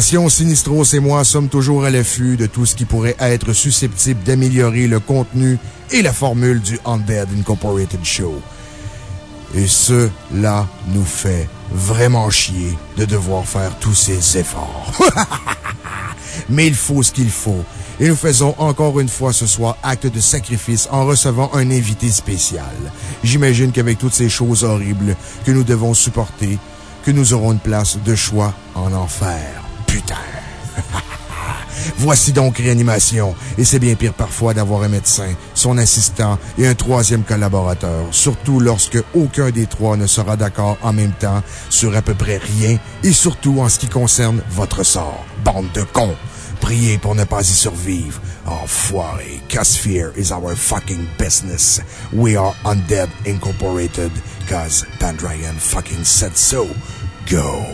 Sinistros et moi sommes toujours à l'affût de tout ce qui pourrait être susceptible d'améliorer le contenu et la formule du Undead Incorporated Show. Et cela nous fait vraiment chier de devoir faire tous ces efforts. Mais il faut ce qu'il faut. Et nous faisons encore une fois ce soir acte de sacrifice en recevant un invité spécial. J'imagine qu'avec toutes ces choses horribles que nous devons supporter, que nous aurons une place de choix en enfer. Voici donc Réanimation, et c'est bien pire parfois d'avoir un médecin, son assistant et un troisième collaborateur, surtout lorsque aucun des trois ne sera d'accord en même temps sur à peu près rien, et surtout en ce qui concerne votre sort. Bande de cons! Priez pour ne pas y survivre. Enfoiré. Cause fear is our fucking business. We are Undead Incorporated. Cause Pandrayan fucking said so. Go.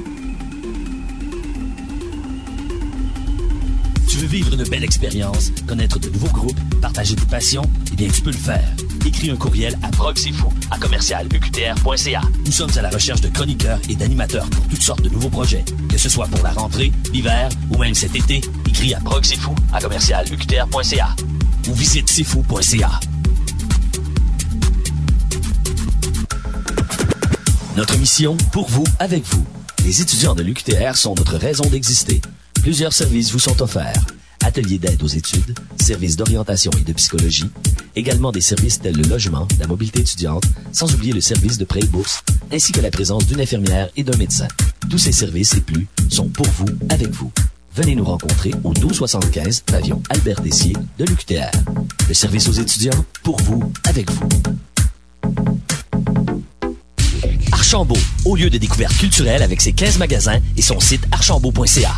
veux vivre une belle expérience, connaître de nouveaux groupes, partager tes passions? Eh bien, tu peux le faire. Écris un courriel à proxifou à commercialuqtr.ca. Nous sommes à la recherche de chroniqueurs et d'animateurs pour toutes sortes de nouveaux projets. Que ce soit pour la rentrée, l'hiver ou même cet été, écris à proxifou à commercialuqtr.ca ou visite sifou.ca. Notre mission, pour vous, avec vous. Les étudiants de l'UQTR sont notre raison d'exister. Plusieurs services vous sont offerts. Ateliers d'aide aux études, services d'orientation et de psychologie, également des services tels le logement, la mobilité étudiante, sans oublier le service de prêt et bourse, ainsi que la présence d'une infirmière et d'un médecin. Tous ces services et plus sont pour vous, avec vous. Venez nous rencontrer au 1275 pavillon Albert Dessier de l'UQTR. Le service aux étudiants, pour vous, avec vous. Archambault, au lieu de découverte culturelle avec ses 15 magasins et son site archambault.ca.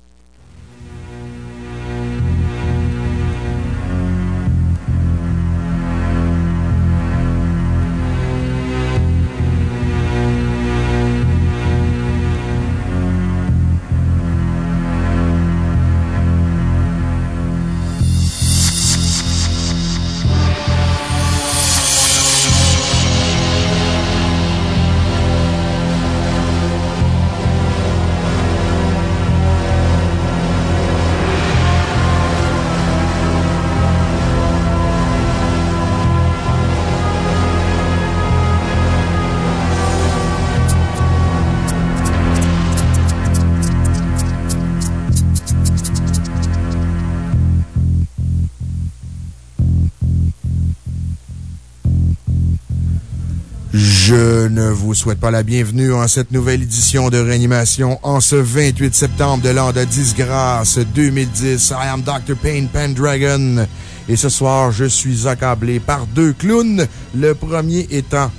Je ne vous souhaite pas la bienvenue en cette nouvelle édition de réanimation en ce 28 septembre de l'an de disgrâce 2010. I am Dr. Payne Pendragon. Et ce soir, je suis accablé par deux clowns. Le premier étant,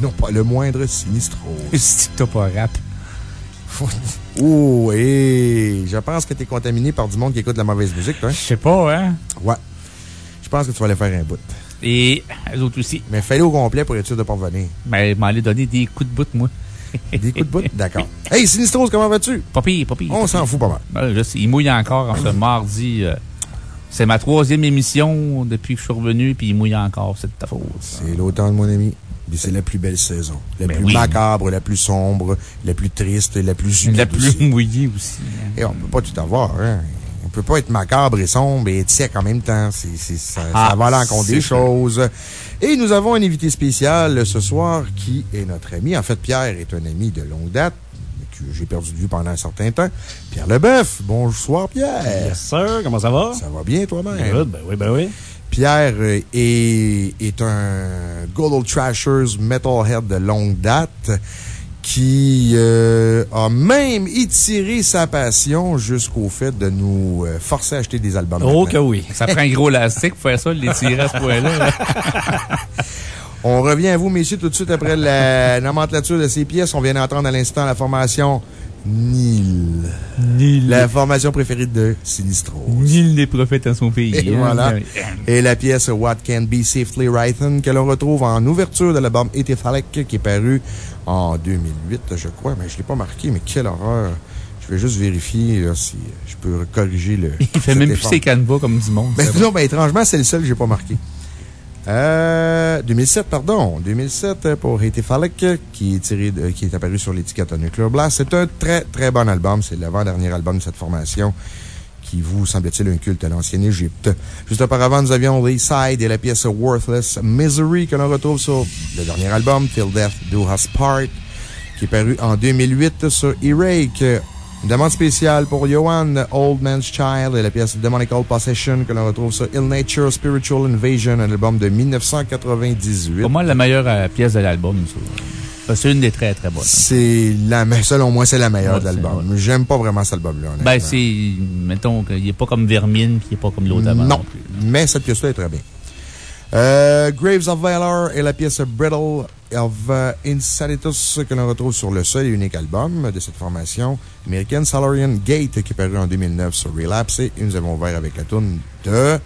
non pas le moindre, Sinistro. Si t'as pas rap. Oh, et je pense que t'es contaminé par du monde qui écoute de la mauvaise musique, toi. Je sais pas, hein? Ouais. Je pense que tu vas aller faire un bout. Et eux autres aussi. Mais fais-le au complet pour être sûr de pas revenir. Ben, m'aller donner des coups de bout, moi. Des coups de bout? D'accord. Hey, Sinistros, comment vas-tu? Pas pire, pas pire. On s'en fout pas mal. Ben, il mouille encore en ce mardi. euh, c'est ma troisième émission depuis que je suis revenu, puis il mouille encore. C'est de ta faute. C'est l'automne, mon ami. C'est la plus belle saison. La Ben plus oui. macabre, la plus sombre, la plus triste, la plus humide. La plus aussi. mouillée aussi. hein. Et on peut pas tout avoir, hein. On peut pas être macabre et sombre et être sec en même temps. C'est, c'est, ça, Ah, ça va à l'encontre des sûr. choses. Et nous avons un invité spécial ce soir qui est notre ami. En fait, Pierre est un ami de longue date que j'ai perdu de vue pendant un certain temps. Pierre Leboeuf. Bonsoir, Pierre. Yes, sir. Comment ça va? Ça va bien, toi-même? Ben oui, ben oui. Pierre euh, est, est un Good Old Trashers Metalhead de longue date qui euh, a même étiré sa passion jusqu'au fait de nous euh, forcer à acheter des albums. Oh maintenant. que oui. Ça prend un gros élastique pour faire ça, l'étirer à ce point-là. là. On revient à vous, messieurs, tout de suite après la nomenclature de ces pièces. On vient d'entendre à l'instant la formation Nil. Nil. La formation préférée de Sinistro. Nil n'est prophète en son pays. Et hein. voilà. Et la pièce What Can Be Safely Written que l'on retrouve en ouverture de l'album Ethyphalic qui est paru en 2008, je crois. Mais je ne l'ai pas marqué, mais quelle horreur. Je vais juste vérifier là, si je peux corriger le. Il fait même plus ses canevas comme du monde. Ben, non, ben, étrangement, c'est le seul que j'ai pas marqué. Euh, 2007, pardon. 2007 pour Haiti Falek, qui est tiré de- qui est apparu sur l'étiquette Nuclear Blast. C'est un très, très bon album. C'est l'avant-dernier album de cette formation qui vous semble-t-il un culte à l'ancienne Égypte. Juste auparavant, nous avions Side et la pièce Worthless Misery que l'on retrouve sur le dernier album, Till Death Do Us Part, qui est paru en 2008 sur E-Rake. Une demande spéciale pour Johan, Old Man's Child et la pièce Demonical Possession que l'on retrouve sur Ill Nature Spiritual Invasion, un album de 1998. Pour moi, la meilleure euh, pièce de l'album, ça. C'est une des très, très bonnes. C'est la, selon moi, c'est la meilleure Ouais, de l'album. J'aime pas vraiment cet album-là. Ben, c'est, mettons, qu'il n'est pas comme Vermine, qui n'est pas comme l'autre avant. Non, plus. mais cette pièce-là est très bien. Euh, Graves of Valor et la pièce Brittle of uh, Insanitus que l'on retrouve sur le seul et unique album de cette formation américaine, Salarian Gate, qui est paru en 2009 sur Relapse. Et nous avons ouvert avec la tune de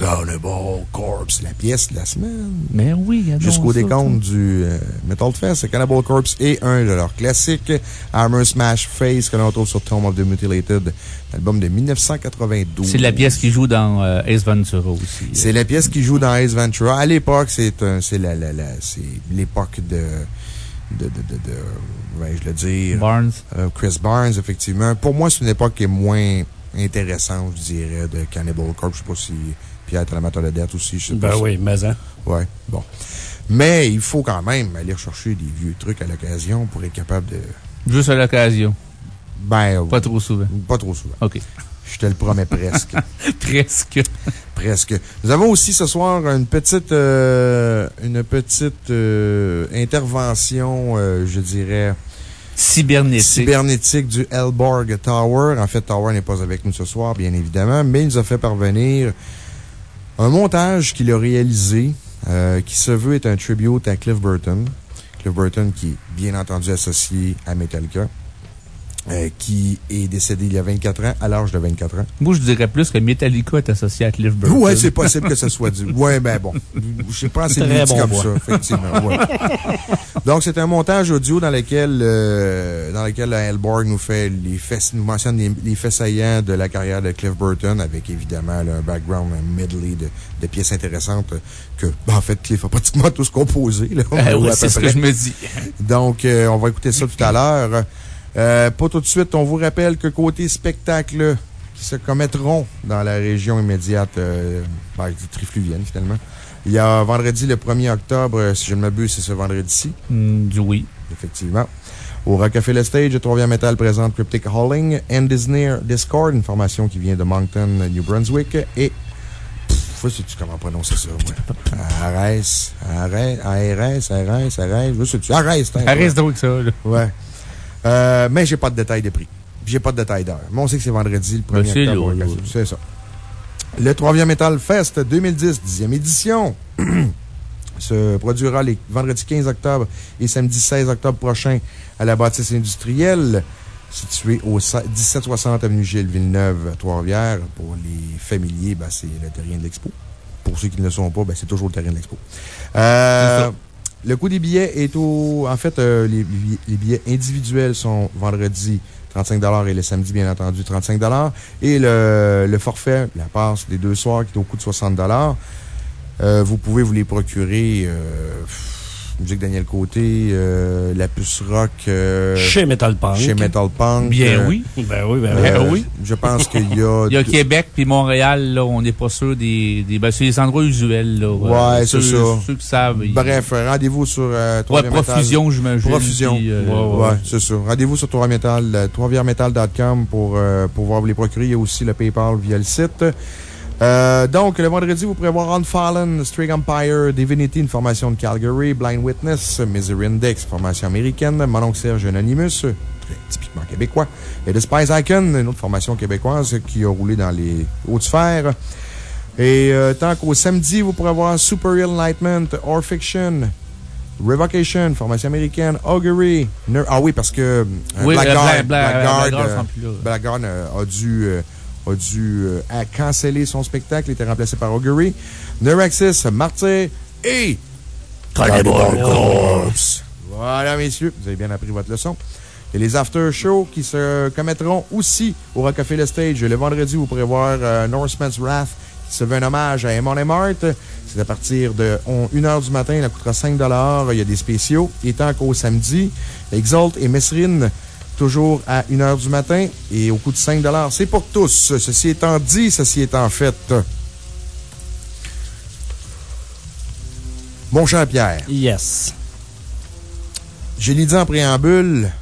Cannibal Corpse, la pièce de la semaine. Mais oui, y a Jusqu'au décompte du euh, Metal Fest, Cannibal Corpse et un de leurs classiques, Armor Smash Face, que l'on retrouve sur Tomb of the Mutilated, album de 1992. C'est la pièce qui joue dans euh, Ace Ventura aussi. C'est la pièce qui joue dans Ace Ventura. À l'époque, c'est un- c'est la, la, la- c'est l'époque de, de, de, de, de- vais-je le dire? Barnes. Euh, Chris Barnes, effectivement. Pour moi, c'est une époque qui est moins intéressante, je dirais, de Cannibal Corpse. Je sais pas si Pierre est un amateur de dette aussi. Je sais Ben pas oui, mais hein. Ouais, bon. Mais il faut quand même aller rechercher des vieux trucs à l'occasion pour être capable de. Juste à l'occasion. Ben, Pas trop souvent. Pas trop souvent. OK. Je te le promets presque. Presque. Presque. Nous avons aussi ce soir une petite, euh, une petite euh, intervention, euh, je dirais. Cybernétique. Cybernétique du Elborg Tower. En fait, Tower n'est pas avec nous ce soir, bien évidemment, mais il nous a fait parvenir un montage qu'il a réalisé, euh, qui se veut être un tribute à Cliff Burton. Cliff Burton, qui est bien entendu associé à Metallica. Euh, qui est décédé il y a 24 ans, à l'âge de 24 ans. Moi, je dirais plus que Metallica est associé à Cliff Burton. Ouais, c'est possible que ce soit du. Ouais, ben bon. Je sais pas, c'est bon comme ça, effectivement. ouais. Donc, c'est un montage audio dans lequel, euh, dans lequel Hellborg nous fait les faits, nous mentionne les, les faits saillants de la carrière de Cliff Burton avec évidemment là, un background, un medley de, de pièces intéressantes que, ben, en fait, Cliff a pratiquement tous composé, là. Ou oui, c'est ce que je me dis. Donc, euh, on va écouter ça tout à l'heure. Euh, pas tout de suite, on vous rappelle que côté spectacle qui se commettront dans la région immédiate, euh, ben, dis trifluvienne finalement. Il y a vendredi le 1er octobre, si je ne m'abuse, c'est ce vendredi-ci. Du oui. Effectivement. Au Rockefeller Stage, Trois Metal présente Cryptic Hauling, End is Near Discord, une formation qui vient de Moncton, New Brunswick, et. Pff, je sais tu comment prononcer ça, moi? Arès, Arès, ARS, ARS, ARS, je sais tu. Arès, Arrête donc ça, là. Ouais. Euh, mais j'ai pas de détails de prix. J'ai pas de détails d'heure. Mais on sait que c'est vendredi, le 1er Ben, c'est octobre. C'est ça. Le 3e Metal Fest 2010, 10e édition, se produira les vendredis 15 octobre et samedi 16 octobre prochain à la bâtisse industrielle située au 1760 avenue Gilles Villeneuve, Trois-Rivières. Pour les familiers, ben, c'est le terrain de l'expo. Pour ceux qui ne le sont pas, ben, c'est toujours le terrain de l'expo. Euh, le coût des billets est au. En fait, euh, les, les billets individuels sont vendredi 35 et le samedi, bien entendu, 35 Et le, le forfait, la passe des deux soirs, qui est au coût de 60 euh, Vous pouvez vous les procurer. Euh, musique Daniel Côté, euh, la puce rock. euh, Chez Metal Punk. Chez Metal Punk. Bien euh, oui. Ben oui, ben euh, oui. Je pense qu'il y a. Il y a Québec puis Montréal, là, on n'est pas sûr des, des, ben, c'est des endroits usuels, là. Ouais, c'est ça. Ceux qui savent. ils- Bref, rendez-vous sur euh, Ouais, profusion, j'imagine. Profusion. puis, euh, ouais, ouais, c'est ça. Rendez-vous sur Trois Metal, pour euh, pouvoir vous les procurer. Il y a aussi le PayPal via le site. Euh, donc, le vendredi, vous pourrez voir Unfallen, String Empire, Divinity, une formation de Calgary, Blind Witness, Misery Index, formation américaine, Mononcle Serge Anonymous, typiquement québécois, et The Spice Icon, une autre formation québécoise qui a roulé dans les hautes sphères. Et euh, tant qu'au samedi, vous pourrez voir Super Enlightenment, Or Fiction, Revocation, formation américaine, Augury. Ner- ah oui, parce que euh, Oui, Blackguard, euh, Black- Black- Blackguard, euh, euh, a dû, euh, a dû euh, a cancellé son spectacle, était remplacé par Augury. Neuraxis, Martyr et Cannibal Corpse. Voilà, messieurs, vous avez bien appris votre leçon. Et les after-shows qui se commettront aussi au Rockefeller Stage. Le vendredi, vous pourrez voir euh, Norseman's Wrath qui se veut un hommage à Eamon Emart. C'est à partir de 1h du matin, elle coûtera 5 Il y a des spéciaux. Et tant qu'au samedi, Exalt et Messrine, toujours à 1h du matin et au coût de 5 C'est pour tous. Ceci étant dit, ceci étant fait. Mon cher Pierre. Yes. Je l'ai dit en préambule,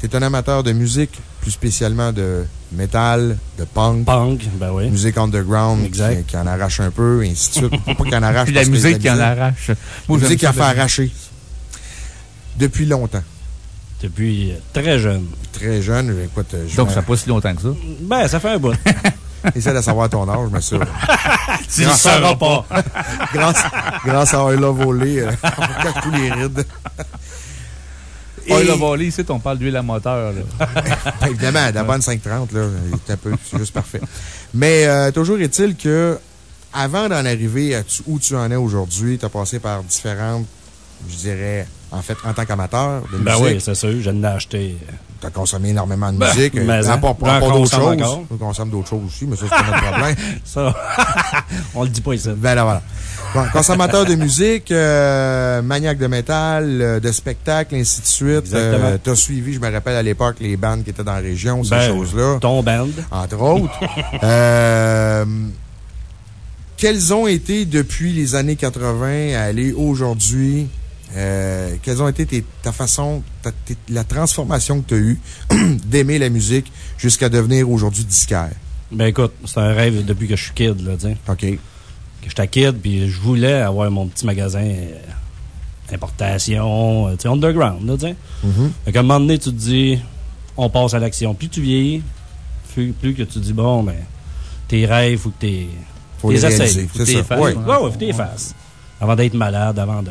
tu es un amateur de musique, plus spécialement de métal, de punk. Punk, ben oui. Musique underground. Exact. Qui, qui en arrache un peu, et ainsi de suite. Pas qu'il en arrache. Puis la musique qui en arrache. La musique qui en fait arracher. Depuis longtemps. Depuis très jeune. Très jeune, écoute. Je Donc, ça fait pas si longtemps que ça? Ben, ça fait un bout. Essaie de savoir ton âge, ça. tu ne sauras pas. grâce, grâce à Un Love Olé, euh, on cache tous les rides. Oh, le volet, ici, on parle d'huile à moteur. Ben, évidemment, la bonne 530, là, c'est un peu, c'est juste parfait. Mais euh, toujours est-il que, avant d'en arriver à tu- où tu en es aujourd'hui, tu as passé par différentes, je dirais, en fait, en tant qu'amateur de Ben musique. oui, c'est sûr. Je l'ai acheté. Tu as consommé énormément de Ben, musique. mais euh, pas, pas- j'en pas d'autres choses. encore. On consomme d'autres choses aussi, mais ça, c'est pas notre problème. Ça, on le dit pas ici. Ben là, voilà. Bon, consommateur de musique, euh, maniaque de métal, euh, de spectacle, ainsi de suite. Euh, T'as suivi, je me rappelle à l'époque, les bandes qui étaient dans la région, ces Ben, choses-là. Ton band. Entre autres. euh, quelles ont été, depuis les années 80 à aller aujourd'hui, euh, quelles ont été tes- ta façon, ta- tes- la transformation que tu as eue d'aimer la musique jusqu'à devenir aujourd'hui disquaire? Ben écoute, c'est un rêve depuis que je suis kid, là, tu. OK. Que j'étais kid, puis je voulais avoir mon petit magasin euh, importation, euh, tu sais, underground, là, tu sais. Mhm. Fait qu'à un moment donné, tu te dis, on passe à l'action. Plus tu vieillis, plus, plus que tu dis, bon, ben, tes rêves, faut que t'es. Faut les réaliser, Faut que t'es fasses. Ouais, faut que t'es fasses. Avant d'être malade, avant de.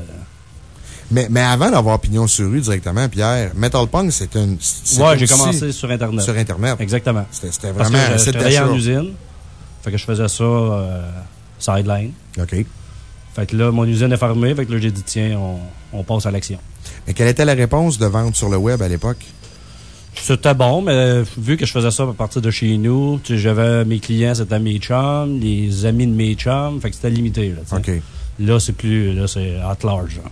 Mais, mais avant d'avoir pignon sur rue directement, Pierre, Metal Punk, c'est un. c'est Ouais, j'ai commencé sur Internet. Sur Internet. Exactement. C'était Parce vraiment que je, travaillais en usine. Fait que je faisais ça euh, sideline. OK. Fait que là, mon usine est fermée. Fait que là, j'ai dit, tiens, on, on passe à l'action. Mais quelle était la réponse de vente sur le web à l'époque? C'était bon, mais vu que je faisais ça à partir de chez nous, tu sais, j'avais mes clients, c'était mes chums, les amis de mes chums, fait que c'était limité. Là, tu sais. OK. là c'est plus, là, c'est at large. là.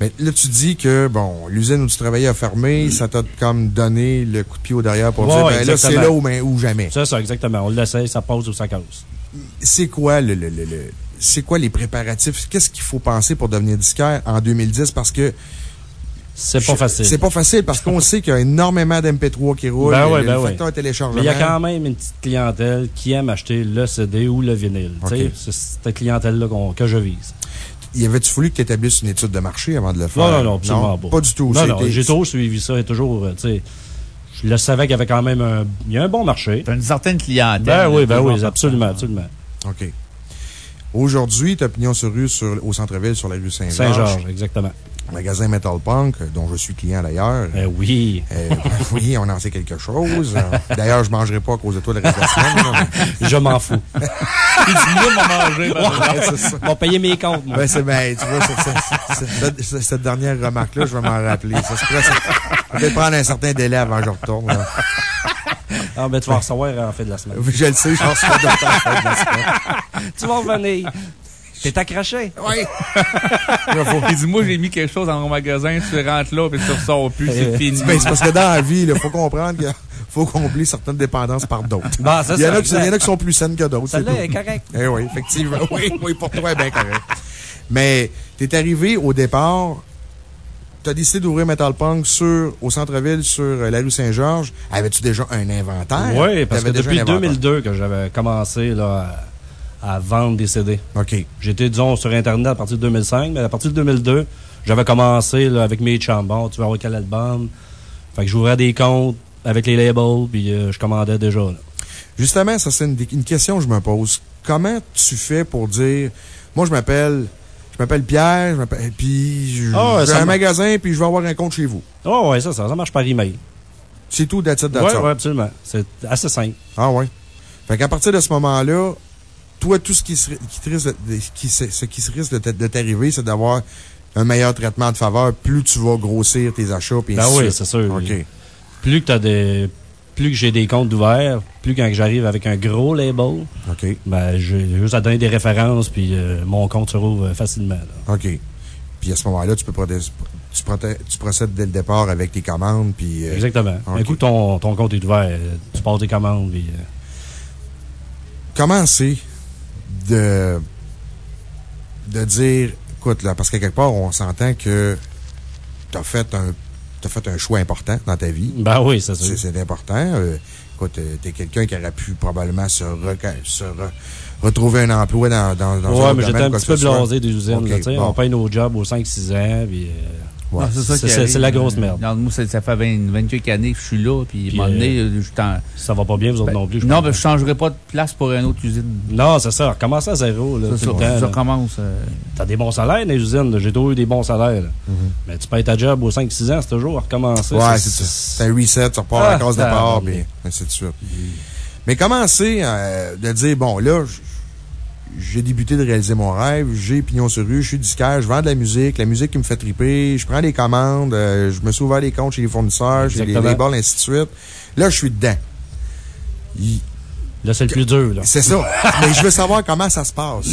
Mais là, tu dis que, bon, l'usine où tu travaillais a fermé, ça t'a comme donné le coup de pied au derrière pour Ouais, dire, ben là, c'est là ou, ben, ou jamais. C'est ça, exactement. On l'essaye, ça passe ou ça casse. C'est quoi le, le, le- le- c'est quoi les préparatifs? Qu'est-ce qu'il faut penser pour devenir disquaire en 2010? Parce que. C'est pas facile. C'est pas facile parce qu'on sait qu'il y a énormément d'MP3 qui roulent. Ben ouais, le ben ouais. facteur téléchargement. Mais il y a quand même une petite clientèle qui aime acheter le CD ou le vinyle. C'est cette clientèle-là que je vise. Y avait-tu voulu que tu établisses une étude de marché avant de le faire? Non, non, non, absolument pas. Pas du tout. Non, non, j'ai toujours suivi ça et toujours, euh, tu sais, je le savais qu'il y avait quand même un, il y a un bon marché. T'as une certaine clientèle. Ben oui, ben oui, absolument, absolument. OK. Aujourd'hui, tu as pignon sur rue sur, au centre-ville, sur la rue Saint-Georges. Saint-Georges, exactement. Magasin Metal Punk, euh, dont je suis client d'ailleurs. Eh oui. Euh, oui, on en sait quelque chose. D'ailleurs, je ne mangerai pas à cause de toi le reste de la semaine. mais- Je m'en fous. Il dit, moi, m'en manger. ben. On va payer mes comptes, moi. Ben, c'est, ben, tu vois, cette, dernière remarque-là, je vais m'en rappeler. Ça ça peut-être prendre un certain délai avant que je retourne. là. Ah, ben, tu vas en recevoir en fin de la semaine. Je le sais, suis pas d'autant à la fin de la semaine. tu vas revenir. T'es accroché? Oui. Il dit, moi, j'ai mis quelque chose dans mon magasin, tu rentres là, puis tu ressors plus, c'est Euh, fini. Ben, c'est parce que dans la vie, il faut comprendre qu'il faut combler certaines dépendances par d'autres. Bon, c'est Il y, en ça, a qui, il y en a qui sont plus saines que d'autres. c'est Celle-là est correcte. Eh oui, effectivement. Oui, oui, pour toi, bien correct. Mais, t'es arrivé au départ, t'as décidé d'ouvrir Metal Punk sur, au centre-ville, sur euh, la rue Saint-Georges. Avais-tu déjà un inventaire? Oui, parce que depuis un inventaire. 2002 que j'avais commencé là, à, vendre des CD. OK. J'étais, disons, sur Internet à partir de 2005, mais à partir de 2002, j'avais commencé là, avec mes. Bon, tu vas avoir quel album? Fait que j'ouvrais des comptes avec les labels, puis euh, je commandais déjà. là. Justement, ça, c'est une, une question que je me pose. Comment tu fais pour dire, moi, je m'appelle, je m'appelle Pierre, je m'appelle, puis je- Ah, j'ai ça un magasin, puis je vais avoir un compte chez vous. Oh, ouais, ça, ça, ça marche par email. C'est tout, it, Oui, ouais, absolument. C'est assez simple. Ah ouais. Fait qu'à partir de ce moment-là, toi, tout ce qui, se- qui te risque de, qui, ce qui se risque de t'arriver, c'est d'avoir un meilleur traitement de faveur, plus tu vas grossir tes achats, puis Ben ainsi oui, c'est sûr. OK. Plus que t'as des. plus que j'ai des comptes ouverts, plus quand j'arrive avec un gros label, OK. ben, j'ai juste à donner des références, puis euh, mon compte se rouvre facilement. là. OK. Puis à ce moment-là, tu peux tu, tu procèdes dès le départ avec tes commandes, puis... euh, Exactement. Un OK. coup, ton, ton compte est ouvert, euh, tu passes tes commandes, puis... euh, comment c'est de, de dire, écoute, là, parce qu'à quelque part, on s'entend que t'as fait un, t'as fait un choix important dans ta vie. Ben oui, c'est C'est ça. c'est important. Euh, écoute, euh, t'es quelqu'un qui aurait pu probablement se, reca- se re- retrouver un emploi dans, dans, dans un Ouais, autre mais j'étais un petit que peu blasé des usines. OK, là, tu bon. On paye nos jobs aux 5-6 ans, puis... euh, Ouais. C'est- la grosse merde. Moi, ça, ça fait 20, 20 quelques années que je suis là, puis à un Puis, moment donné, euh, je t'en- ça va pas bien, vous autres Ben, non plus. je non, pense. ben, je changerai pas de place pour une autre usine. Non, c'est ça. Recommencer à zéro. Ça, ça, temps, ça là. commence. euh, T'as des bons salaires dans les usines. J'ai toujours eu des bons salaires. Mhm. Mais tu payes ta job aux 5-6 ans, c'est toujours à recommencer. Ouais, c'est ça. C'est un reset, tu repars à la Ah, case de ça- départ, puis ainsi de suite. Mais comment c'est euh, de dire, bon, là, j- j'ai débuté de réaliser mon rêve, j'ai pignon sur rue, je suis disquaire, je vends de la musique, la musique qui me fait triper, je prends des commandes, euh, je me suis ouvert des comptes chez les fournisseurs, chez les labels, ainsi de suite. Là, je suis dedans. Il- Là, c'est le plus dur. Là, C'est ça. Mais je veux savoir comment ça se passe.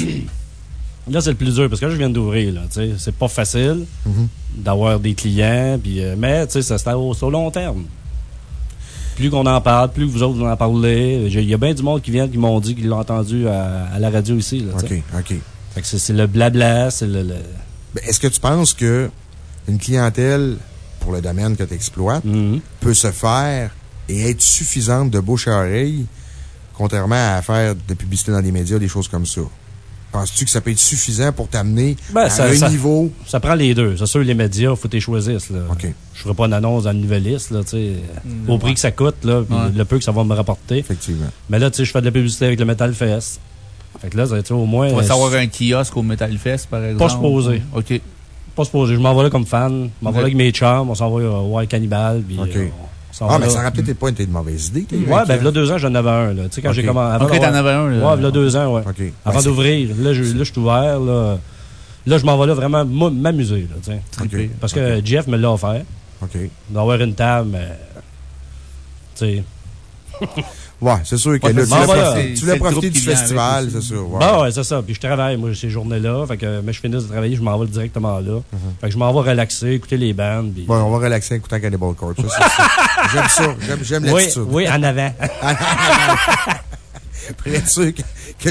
là c'est le plus dur parce que là, je viens d'ouvrir. là, tu sais. C'est pas facile Mhm. d'avoir des clients. Puis, euh, mais tu sais, ça au, c'est au long terme. Plus qu'on en parle, plus vous autres vous en parlez. Il y a bien du monde qui vient qui m'ont dit qu'ils l'ont entendu à, à la radio ici. Là, OK. OK. Fait que c'est le blabla, c'est le. le- Ben, Est-ce que tu penses que une clientèle, pour le domaine que tu exploites, Mhm. peut se faire et être suffisante de bouche à oreille, contrairement à faire de publicité dans les médias, des choses comme ça? Penses-tu que ça peut être suffisant pour t'amener Ben, à ça- un ça- niveau? Ça prend les deux. C'est sûr, les médias, faut que tu les choisisses. Là. OK. Je ferai pas une annonce dans le nouvelliste, là, tu sais, au prix que ça coûte, là, puis Ouais. le peu que ça va me rapporter. Effectivement. Mais là, tu sais, je fais de la publicité avec le Metal Fest. Fait que là, au moins. Tu vas savoir un kiosque au Metal Fest, par exemple. supposé. OK. Pas supposé. Je m'en vais là comme fan. Je m'en vais là avec mes chums. On s'en va euh, voir Cannibal. Puis, OK. euh, on Ah, mais ça aurait peut-être pas été une mauvaise idée. t'es- Ouais, ben, là, deux ans, j'en avais un, là. Tu sais, quand Ok. j'ai commencé. avant OK, t'en avais un. là. Ouais, là, deux ans, ouais. OK. Avant Ben, d'ouvrir. Là, je, là, je suis ouvert, là. Là, je m'en vais là vraiment m'amuser, là, tu sais. OK. Parce que Jeff me l'a offert. OK. D'avoir une table, mais. Tu sais. Ouais, c'est sûr que Ouais, là, tu voulais profiter- tu voulais profiter du festival, c'est sûr. ouais. Bah ouais, c'est ça. Puis je travaille, moi, ces journées-là. Fait que, mais je finis de travailler, je m'en vais directement là. Fait que je m'en vais relaxer, écouter les bandes. puis- Bon, on va relaxer en écoutant Cannibal Corpse. J'aime ça. J'aime, j'aime oui, l'attitude. oui, en avant. Pour être sûr que,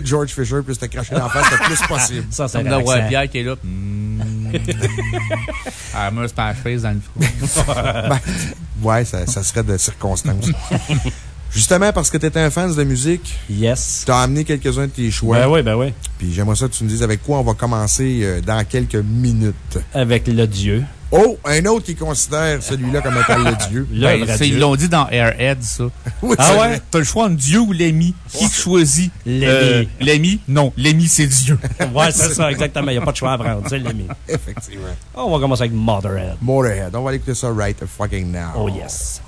que George Fisher puisse te cracher dans la face le plus possible. ça, c'est relaxant. Pierre qui est là. Mm. Ah, moi, c'est pas la dans le. Ben, ouais, ça, ça serait de circonstance. Justement, parce que tu étais un fan de musique, Yes. tu as amené quelques-uns de tes choix. Ben oui, ben oui. Puis j'aimerais ça que tu me dises avec quoi on va commencer euh, dans quelques minutes. Avec le Dieu. Oh, un autre qui considère celui-là comme étant le dieu. Le Ben, ils l'ont dit dans Airhead, ça. Oui, Ah ouais? T'as le choix entre Dieu ou l'ami. Qui tu choisis? L'ami. Euh, l'ami? Non, l'ami, c'est Dieu. Ouais, c'est ça, exactement. Il n'y a pas de choix à prendre. C'est l'ami. Effectivement. On va commencer avec Motherhead. Motorhead. On va écouter ça right fucking now. Oh, yes.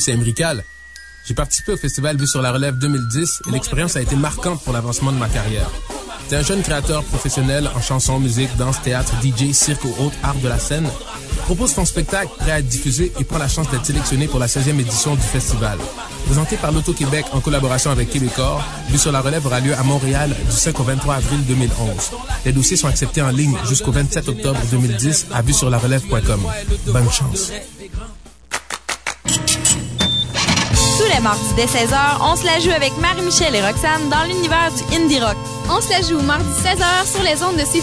C'est Emrical. J'ai participé au festival Vue sur la Relève 2010 et l'expérience a été marquante pour l'avancement de ma carrière. T'es un jeune créateur professionnel en chanson, musique, danse, théâtre, DJ, cirque ou autres arts de la scène. Propose ton spectacle prêt à être diffusé et prends la chance d'être sélectionné pour la 16e édition du festival. Présenté par l'Auto-Québec en collaboration avec Québecor, Vue sur la relève aura lieu à Montréal du 5 au 23 avril 2011. Les dossiers sont acceptés en ligne jusqu'au 27 octobre 2010 à vue-sur-la-relève.com. Bonne chance. Tous les mardis dès 16h, on se la joue avec Marie-Michel et Roxane dans l'univers du indie rock. On se la joue mardi 16h sur les ondes de C'est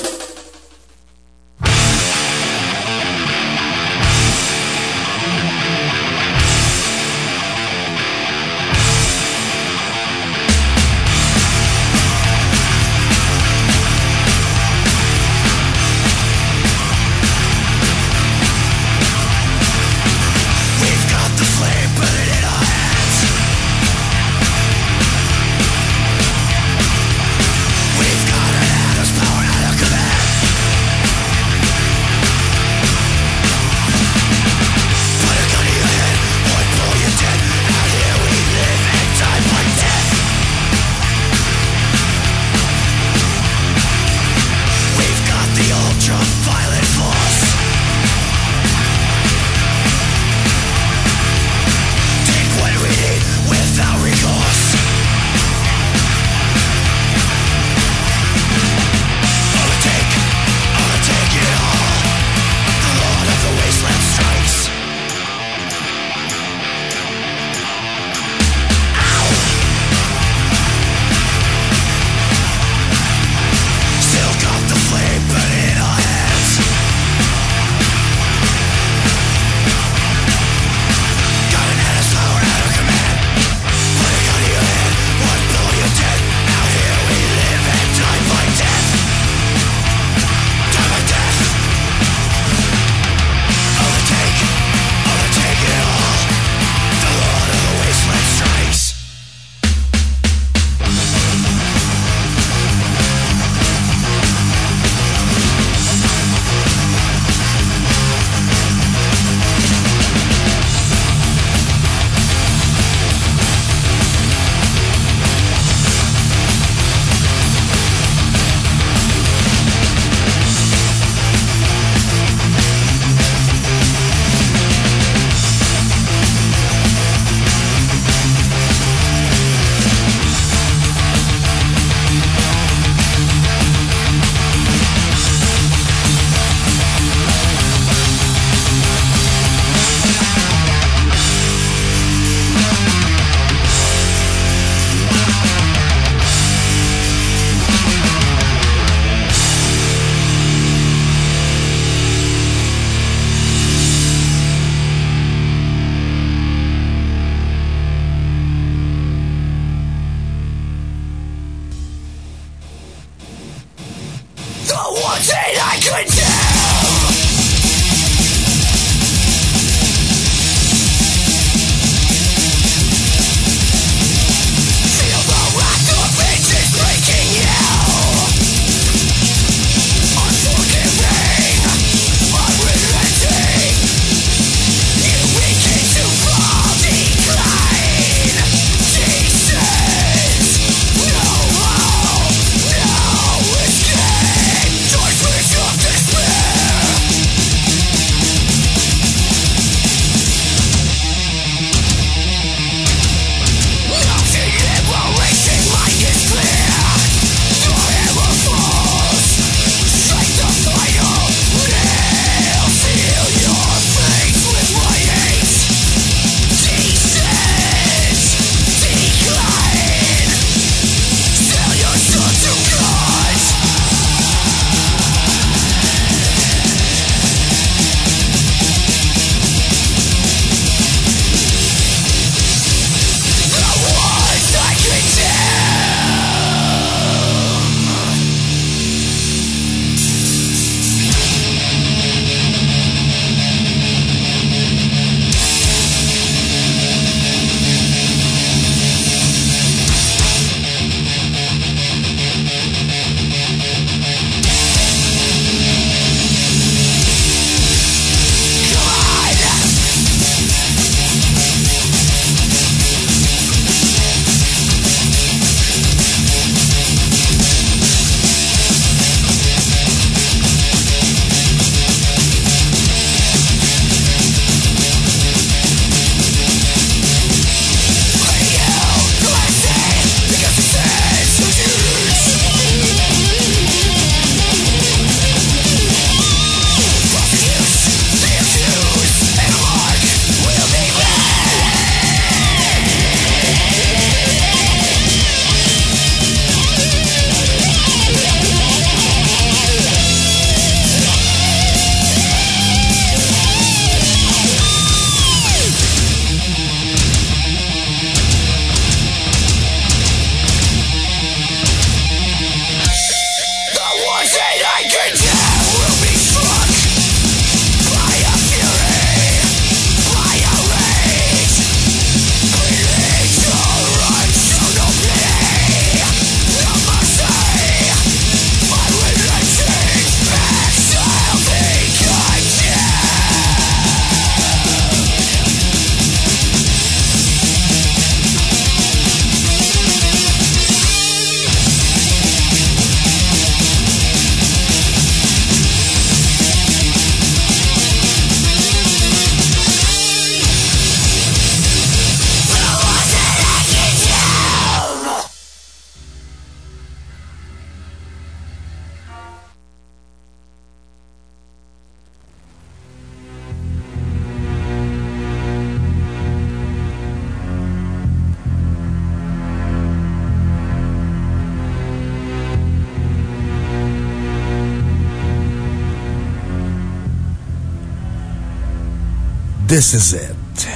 This is it.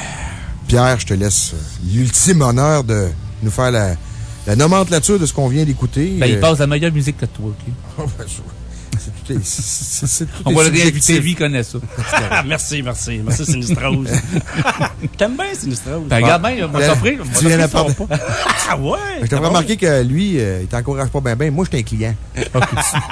Pierre, je te laisse euh, l'ultime honneur de nous faire la, la nomenclature de ce qu'on vient d'écouter. Ben, il Euh, passe la meilleure musique que toi, OK? Oh, ben, c'est tout c'est- On va le réinviter, lui, il connaît ça. Ah, merci, merci. Merci, Sinistrose. T'aimes bien Sinistrose? Ben, regarde bien, on va Ben, s'offrir. tu viens pas. Ah ouais? Je t'avais remarqué que lui, euh, il t'encourage pas bien, bien. Moi, je suis un client. Il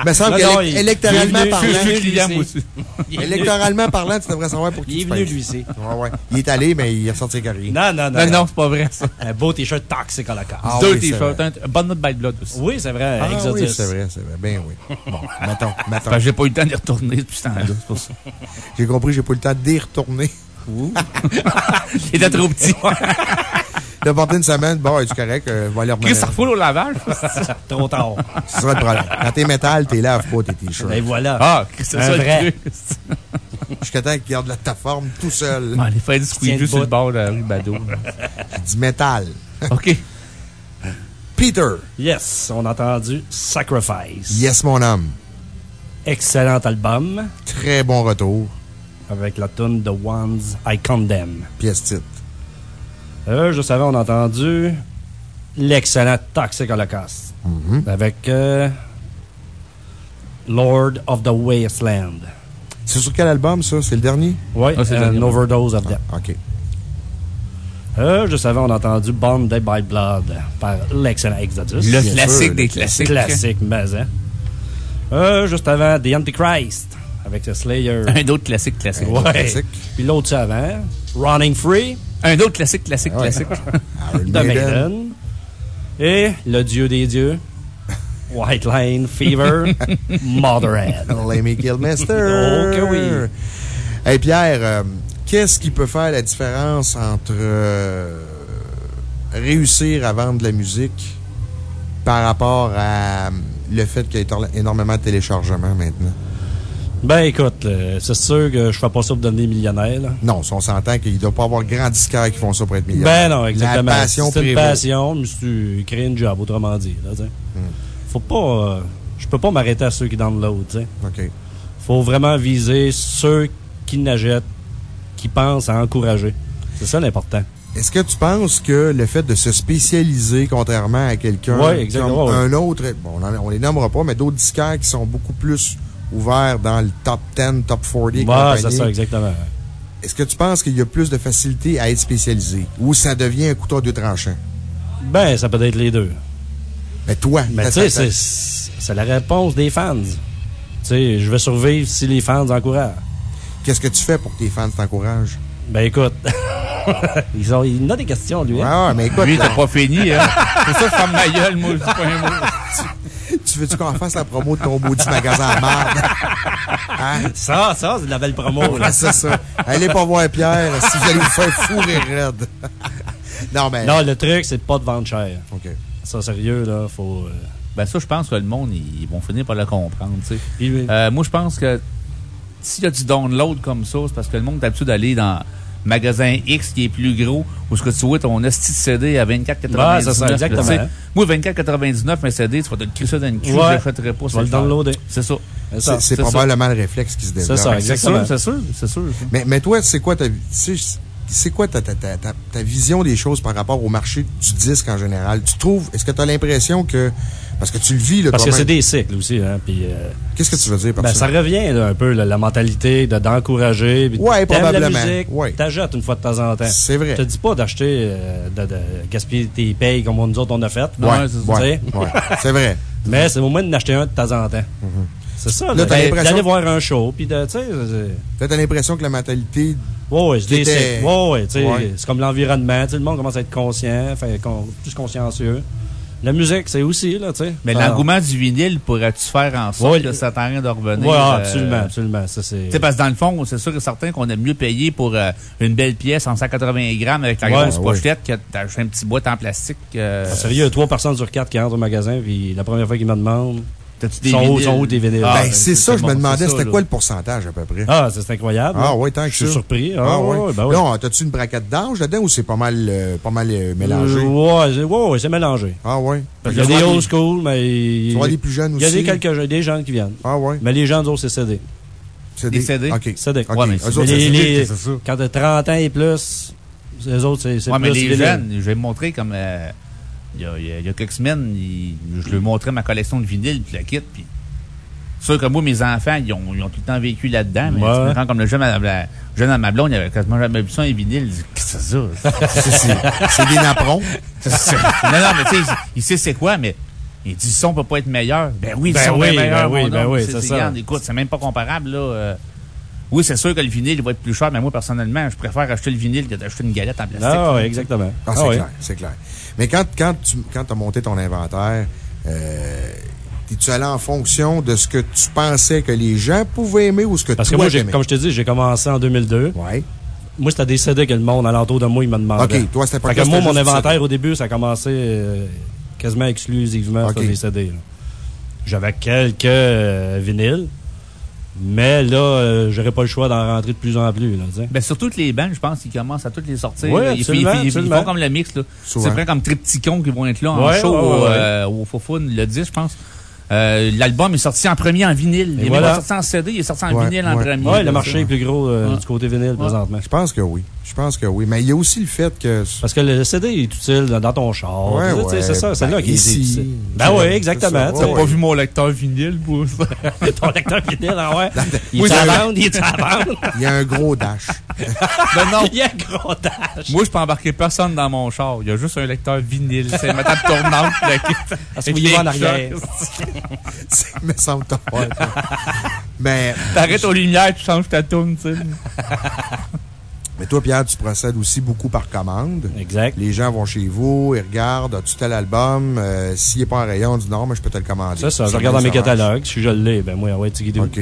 me semble qu'électoralement parlant. Je suis client, c'est- moi aussi. Électoralement parlant, tu devrais savoir pour qui Il est venu, lui. Ouais, ouais. Il est allé, mais il est ressorti avec rien. Non, non, non. Non, non, c'est pas vrai, ça. Un beau t-shirt toxique à la carte. Ah Deux oui, c'est t-shirts, bonne note by blood aussi. Oui, c'est vrai, Ah oui, c'est vrai, c'est vrai. Ben oui. Bon, mettons, mettons. Que j'ai pas eu le temps d'y retourner depuis ce temps-là, c'est pour ça. J'ai compris, j'ai pas eu le temps d'y retourner. Il était trop petit. De porter une semaine, bon, c'est correct, euh, va aller remettre. ça refoule au lavage. Trop tard. C'est ça le problème. Quand t'es métal, t'es laves pas tes t-shirts. Et voilà. Ah, c'est ça le vrai. truc. Jusqu'à temps qu'il garde la- ta forme tout seul. Ah, les Freddy Tiens Squeegee sur le bord de la rue Badeau. Du métal. OK. Peter. Yes, on a entendu Sacrifice. Yes, mon homme. Excellent album Très bon retour. avec la tune The Ones I Condemn. Pièce titre. Euh, je savais, on a entendu l'excellent Toxic Holocaust Mhm. avec euh, Lord of the Wasteland. C'est sur quel album, ça? C'est le dernier? Oui, Ah, c'est le An. Overdose of Death. OK. Euh, je savais, on a entendu Bonded by Blood par l'excellent Exodus. Le Bien classique sûr, des le classiques. Classique, mais hein. Euh, juste avant, The Antichrist avec The Slayer. Un autre classique classique. Ouais. Ouais. classique. Puis l'autre, c'est avant, Running Free, Un autre classique classique Ah ouais. classique. The Maiden. Et le dieu des dieux, White Line Fever, Motherhead. Lemmy Killmister. Oh que oui. Hey Pierre, euh, qu'est-ce qui peut faire la différence entre euh, réussir à vendre de la musique par rapport à euh, le fait qu'il y ait énormément de téléchargements maintenant? Ben écoute, euh, c'est sûr que je fais pas ça pour devenir millionnaire. là. Non, si on s'entend qu'il ne doit pas avoir grand disquaire qui font ça pour être Ben millionnaire. non, exactement. La passion c'est une passion, mais tu crées une job, autrement dit. Là, sais. Faut pas. euh, je peux pas m'arrêter à ceux qui download. tu sais. OK. faut vraiment viser ceux qui n'achètent, qui pensent à encourager. C'est ça l'important. Est-ce que tu penses que le fait de se spécialiser, contrairement à quelqu'un ouais. un autre, bon, on, en- on les nommera pas, mais d'autres disquaires qui sont beaucoup plus ouverts dans le top 10, top 40 et Ouais, compagnie, c'est ça, exactement. est-ce que tu penses qu'il y a plus de facilité à être spécialisé ou ça devient un couteau à deux tranchants? Ben, ça peut être les deux. Mais toi, Mais tu sais, c'est c'est la réponse des fans. Tu sais, je vais survivre si les fans encouragent. qu'est-ce que tu fais pour que tes fans t'encouragent? Ben écoute, ils ont, il en a des questions, lui. Hein? ouais, mais écoute, Lui, t'as pas fini, hein. C'est ça, je ferme ma gueule, moi, je dis pas un mot. Tu veux-tu qu'on fasse la promo de ton maudit magasin à marde? Hein? Ça, ça, c'est de la belle promo. Là. c'est ça. Allez pas voir Pierre si vous allez vous faire fourrer raide. non, mais. Non, le truc, c'est de pas de vendre cher. OK. Ça, sérieux, là, faut... euh, Ben, ça, je pense que le monde, ils vont finir par le comprendre, tu sais. puis- Euh, moi, je pense que s'il y a du download comme ça, c'est parce que le monde a l'habitude d'aller dans magasin X qui est plus gros, où ce que tu vois ton esti de CD à 24,99. Ouais, c'est ça, là, exactement. tu sais. Moi, 24,99, mes CD, tu vas te le crisser dans une cul, Ouais. je l'achèterai pas. Tu vas le downloader. C'est ça. c'est ça. Probablement le réflexe qui se développe. C'est ça, C'est exactement. sûr, c'est sûr, c'est sûr. ça. Mais, mais toi, c'est quoi ta, c'est quoi ta, ta, ta, ta, vision des choses par rapport au marché du disque en général? Tu trouves, est-ce que tu as l'impression que, parce que tu le vis, le Parce que c'est des cycles aussi, hein. Puis, euh, Qu'est-ce que tu veux dire par ben, ça? ça revient là, un peu, là, la mentalité de- d'encourager. Ouais, t'aimes probablement. la musique, Ouais. t'achètes une fois de temps en temps. C'est vrai. Je te dis pas d'acheter, euh, de, de gaspiller tes payes comme nous autres on a fait. Ouais, c'est ça. ouais, ouais. C'est vrai. Mais c'est au moins d'en acheter un de temps en temps. C'est ça, Là, t'as d'aller l'impression- d'aller voir un show, puis tu sais, T'as t'as l'impression que la mentalité, ouais, ouais, c'est des T'étais- cycles. Ouais, ouais, tu sais, Ouais. c'est comme l'environnement, le monde commence à être conscient, fait, con- plus consciencieux. La musique, c'est aussi, là, tu sais. Mais Ah. l'engouement du vinyle pourrait-tu faire en sorte Ouais. que ça t'en rien de revenir? Ouais, euh, absolument, absolument. Tu sais, parce que dans le fond, c'est sûr et certain qu'on aime mieux payer pour euh, une belle pièce en 180 grammes avec la Ouais, grosse ouais. pochette que d'acheter un petit boîte en plastique. euh, Ah, sérieux, trois personnes sur quatre qui entrent au magasin, puis la première fois qu'ils me demandent, T'as-tu des sont vinyles? sont où tes vinyles? Ah, ben, c'est ça, je me demandais, c'était quoi le pourcentage à peu près? Ah, c'est incroyable. Ah, ouais, tant que Je suis surpris. Ah, Ah, ouais, ben ouais. Là, t'as-tu une braquette d'âge là-dedans ou c'est pas mal, euh, pas mal euh, mélangé? Euh, ouais, c'est- ouais, c'est mélangé. Ah, ouais. Il y a des old school, mais. Tu vois des plus jeunes Il y a aussi? des quelques des jeunes qui viennent. Ah, ouais. Mais les gens, eux autres, c'est CD. CD? Des CD. OK. CD. OK. Ouais, mais les- c'est les- CD, c'est ça. quand t'as 30 ans et plus, les autres, c'est c'est Ouais, mais plus les jeunes, je vais montrer comme. Il y, a, il y a- il y a quelques semaines, il- je leur montrais ma collection de vinyles, puis le kit, puis. Sûr que moi, mes enfants, ils ont, ils ont tout le temps vécu là-dedans, mais Ouais. tu me rends comme le jeune à, la- jeune à ma blonde, il avait quasiment jamais vu ça, un vinyle. Il dit, Qu'est-ce que c'est ça? C'est- c'est- C'est des napperons. C'est- non, non, mais tu sais, il sait c'est quoi, mais il dit, le son peut pas être meilleur. Ben oui, le Ben son oui, est meilleur. ben oui, ben oui, C'est- c'est c'est- ça. regarde, écoute, c'est même pas comparable, là. euh. oui, c'est sûr que le vinyle, il va être plus cher, mais moi, personnellement, je préfère acheter le vinyle que d'acheter une galette en plastique. Ah, ouais, exactement. Ah, c'est Ah, clair, c'est clair. Mais quand, quand tu quand as monté ton inventaire, euh, es-tu allé en fonction de ce que tu pensais que les gens pouvaient aimer ou ce que Parce que moi, comme je te dis, j'ai commencé en 2002. Ouais. Moi, c'était des CD que le monde alentour de moi, il me demandait. OK, toi, c'était pas Fait que moi, mon inventaire, au début, ça a commencé euh, quasiment exclusivement sur des CD. J'avais quelques euh, vinyles, mais là, euh, j'aurais pas le choix d'en rentrer de plus en plus. Là. Ben, surtout que les bandes, je pense qu'ils commencent à toutes les sortir. Là. ils, ils- ils- ils font comme le mix. C'est vrai comme Triptychon qui vont être là en Ouais, show ouais, au, ouais. euh, au Fofun le 10, je pense. Euh, L'album est sorti en premier en vinyle. Il est voilà. même pas sorti en CD, il est sorti en Ouais, vinyle en premier. Ouais, le marché ça. est plus gros euh, Ouais. du côté vinyle présentement. Je pense que oui. Je pense que oui. Mais il y a aussi le fait que. Parce que le CD est utile dans dans ton char. Ouais, ouais. C'est ça, c'est Ben, là qui est. Ben oui, exactement. Sais. Ouais, ouais. vu mon lecteur vinyle. Ton lecteur vinyle, ah ouais. Il Oui, est à vendre, il est à vendre. Il y a un gros dash. Ben non. Il y a un gros dash. Moi, je peux embarquer personne dans mon char. Il y a juste un lecteur vinyle. C'est ma table tournante. Parce qu'il va en arrière. Ça me semble top. Ouais. Mais, T'arrêtes aux lumières, tu changes ta tourne, tu sais. Mais toi, Pierre, tu procèdes aussi beaucoup par commande. Exact. Les gens vont chez vous, ils regardent, as-tu tel album? Euh, S'il n'est pas en rayon, on dit non, mais je peux te le commander. Ça, ça, je regarde dans mes catalogues. Si je l'ai, ben moi, ouais, tu guides. OK.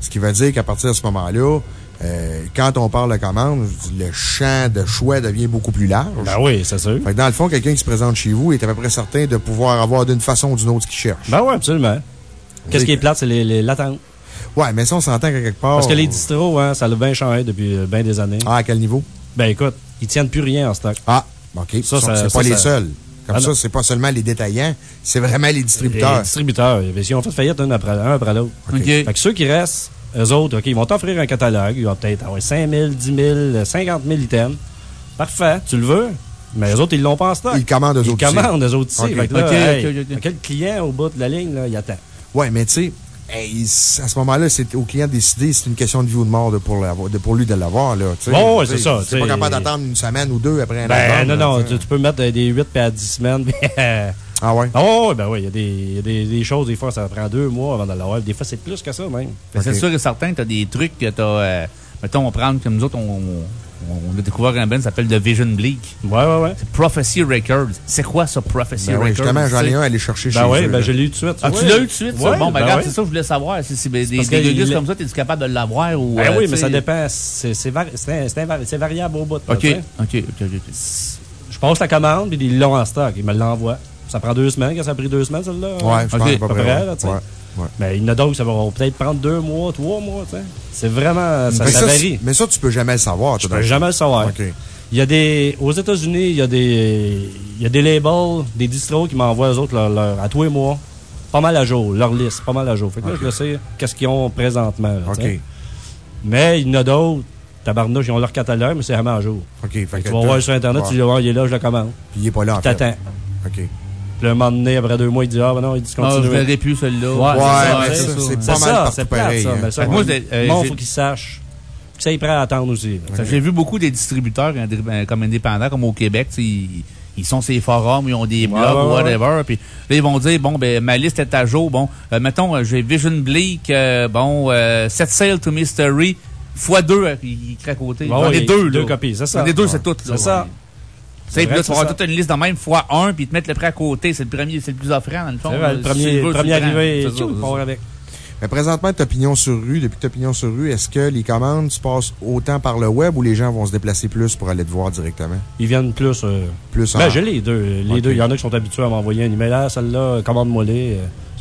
Ce qui veut dire qu'à partir de ce moment-là, euh, quand on parle de commande, le champ de choix devient beaucoup plus large. Ben oui, c'est sûr. Fait que dans le fond, quelqu'un qui se présente chez vous est à peu près certain de pouvoir avoir d'une façon ou d'une autre ce qu'il cherche. Ben oui, absolument. Qu'est-ce qui est plate, c'est l'attente. Ouais, mais ça, on s'entend qu'à quelque part. Parce que les distros, hein, ça l'a bien changé depuis euh, bien des années. Ah, à quel niveau? Ben écoute, ils tiennent plus rien en stock. Ah, OK. Ça, Ça, c'est ça, pas les ça- seuls. Comme Ah, ça, c'est pas seulement les détaillants, c'est vraiment les Les distributeurs. distributeurs, ils ont fait faillite un après, l'autre. OK. Fait que ceux qui restent, eux autres, OK, ils vont t'offrir un catalogue. Ils vont peut-être avoir 5 000, 10 000, 50 000 items. Parfait, tu le veux. Mais eux autres, ils l'ont pas en stock. Ils commandent eux Ils autres aussi. commandent eux autres ici. Fait que là, hey. Quel client au bout de la ligne, là, il attend. Ouais, mais tu sais, hey, à ce moment-là, c'est au client de décider, c'est une question de vie ou de mort de pour, l'avoir- de pour lui de l'avoir, tu Tu sais, c'est ça, C'est pas tu sais. capable d'attendre une semaine ou deux après un Ben album, non, là, non, tu tu, tu peux mettre des 8 puis à 10 semaines. Ah ouais? Ah ouais, ben oui, il y a, des, il y a des, des choses, des fois, ça prend deux mois avant de l'avoir. Des fois, c'est plus que ça, même. C'est sûr et certain que t'as des trucs que t'as. euh, mettons, on prend comme nous autres, on, on, on a découvert un band qui s'appelle The Vision Bleak. Ouais, ouais, ouais. C'est Prophecy Records. C'est quoi ça, Prophecy Ben oui, Records? justement, j'en ai un à aller chercher chez Ben oui, eux, ben là. je l'ai eu tout de suite. Ah, tu Ouais. l'as eu tout de suite, ça? Ouais, bon, ben, ben regarde, ouais. c'est ça que je voulais savoir. Si c'est des, des comme ça, t'es-tu capable de l'avoir ou. Ben euh, oui, mais ça dépend. C'est vari- variable au bout. là, OK. OK, OK, OK. Je passe la commande, puis ils l'ont en stock. Ils me l'envoient. Ça prend deux semaines. Quand ça a pris deux semaines, celle-là? Ouais, je pense à peu près. Ouais. tu. Mais il y en a d'autres, ça va peut-être prendre deux mois, trois mois, tu sais. C'est vraiment. Ça, mais, ça varie. mais ça, tu peux jamais le savoir. Toi, peux jamais le savoir. OK. Il y a des. Aux États-Unis, il y a des. Il y a des labels, des distros qui m'envoient eux autres leur, leur- à tous les mois. Pas mal à jour, leur liste, pas mal à jour. Fait que là, je le sais, qu'est-ce qu'ils ont présentement. là, tu. Mais il y en a d'autres, tabarnouche, ils ont leur catalogue, mais c'est jamais à jour. OK. Fait que tu vas voir sur Internet, Ouais. tu dis, ouais, il est là, je le commande. Puis il est pas là, en t'attends. OK. Puis un moment donné, après deux mois, il dit, ah, ben non, il dit, Ah, je continue. verrai plus celui-là. Ouais, Ouais, c'est pas mal ça, partout c'est plate, pareil, ça. hein. Mais ça, moi, euh, j'ai- faut qu'ils sachent. Puis ça, ils prêt à attendre aussi. J'ai vu beaucoup des distributeurs ben, comme indépendants, comme au Québec, ils, ils sont sur les forums, ils ont des blogs, ouais, ouais, whatever, puis là, ils vont dire, bon, ben, ma liste est à jour, bon, euh, mettons, euh, j'ai Vision Bleak, euh, bon, euh, Set Sail to Mystery, fois deux, euh, ils créent à côté. Ouais, J'en ai ouais, deux, deux là. copies, c'est ça. J'en ai deux, Ouais. c'est tout. C'est ça. Tu vrai là, tu vas avoir c'est toute une liste de même, fois un, puis ils te mettent le prêt à côté. C'est le premier, c'est le plus offrant, dans le fond. C'est vrai, le tu premier, tu premier arrivé, C'est c'est va avec. Mais présentement, ta opinion sur rue, depuis ta opinion sur rue, est-ce que les commandes se passent autant par le web ou les gens vont se déplacer plus pour aller te voir directement? Ils viennent plus. euh, Plus en. Ben, j'ai les deux. Les deux. Il y en a qui sont habitués à m'envoyer un email. Ah, celle-là, commande-moi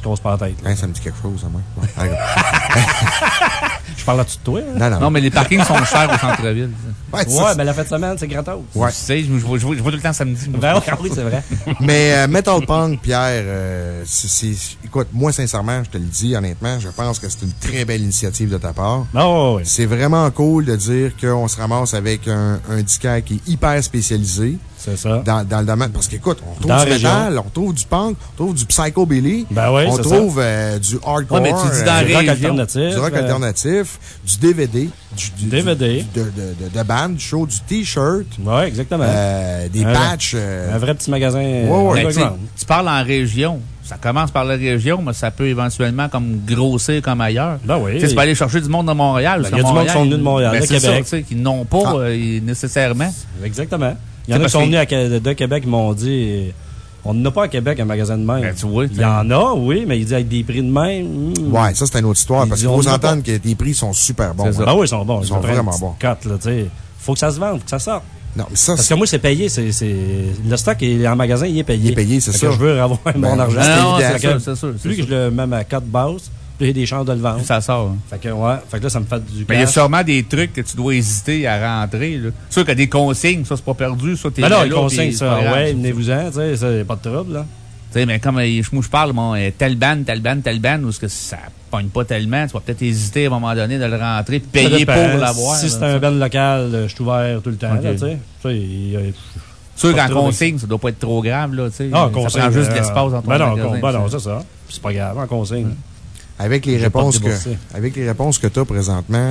pas la tête. Hein, ça me dit quelque chose, moi. Allez. Je parle là-dessus de toi. hein? Non, non. Non, mais les parkings sont chers au centre-ville. Ouais, Ouais, ça, ben la fin de semaine, c'est gratos. Ouais. Tu sais, je, je, vois- je vois je vois tout le temps samedi. Ben ouais, oui, c'est vrai. Mais euh, Metal Punk, Pierre, euh, c'est, écoute, moi, sincèrement, je te le dis honnêtement, je pense que c'est une très belle initiative de ta part. Non, ouais. C'est vraiment cool de dire qu'on se ramasse avec un, un disquaire qui est hyper spécialisé. C'est ça. Dans, dans le domaine. Parce qu'écoute, on trouve Dans la du région. metal, on trouve du punk, on trouve du psychobilly. Ben oui, On trouve euh, du hardcore. Ouais, mais tu dis dans euh, Du rock région. alternatif. du rock euh, alternatif, du DVD, du, du- DVD. du- de, de, de, de band, du show, du t-shirt, Ouais, exactement. euh, des Un- patchs. euh, Un vrai petit magasin. ouais. Ben, tu parles en région. Ça commence par la région, mais ça peut éventuellement comme grossir comme ailleurs. Ben oui. Tu peux aller chercher du monde de Montréal. Ben, il y a du monde qui sont venus de Montréal, ben, de c'est ça, Québec. tu sais, qui n'ont pas Ah. euh, nécessairement. Exactement. Il y en a qui sont venus à de Québec qui m'ont dit on n'a pas à Québec un magasin de même. Ben, tu vois, Il y en a, oui, mais il dit avec des prix de même. hmm. Ouais, ça, c'est une autre histoire. Ils Parce qu'il faut entendre que tes prix sont super bons. Ben oui, ils sont bons. Ils sont vraiment bons. cote, là, tu sais. Faut que ça se vende, faut que ça sorte. Non, mais ça, Parce que moi, c'est payé. c'est c'est Le stock est en magasin, il est payé. Il est payé, c'est ça. que je veux avoir Ben, mon argent. c'est sûr. Plus que je le mets à cote basse, plus il y a des chances de le vendre. Plus ça sort. hein. Fait que, ouais. Fait que là, ça me fait du Mais il y a sûrement des trucs que tu dois hésiter à rentrer. Là. Sûr qu'il y a des consignes, ça, c'est pas perdu. Ça, t'es Ben non, là, puis c'est ça. Ouais, venez-vous-en, tu sais, ça, pas de trouble, là. Tu sais, mais comme euh, moi je parle, mon euh, tel ban, tel ban, tel ban, ou est-ce que ça pogne pas tellement, tu vas peut-être hésiter à un moment donné de le rentrer, payer pour l'avoir. Si c'est un band local, euh, je suis ouvert tout le temps, tu sais. Sûr qu'en consigne, ça doit pas être trop grave, là, tu sais. Ah, ça consigne, prend juste euh, de l'espace ton Ben non, ben non, c'est ça. C'est pas grave, en consigne. Avec les réponses que, avec les réponses que tu as présentement,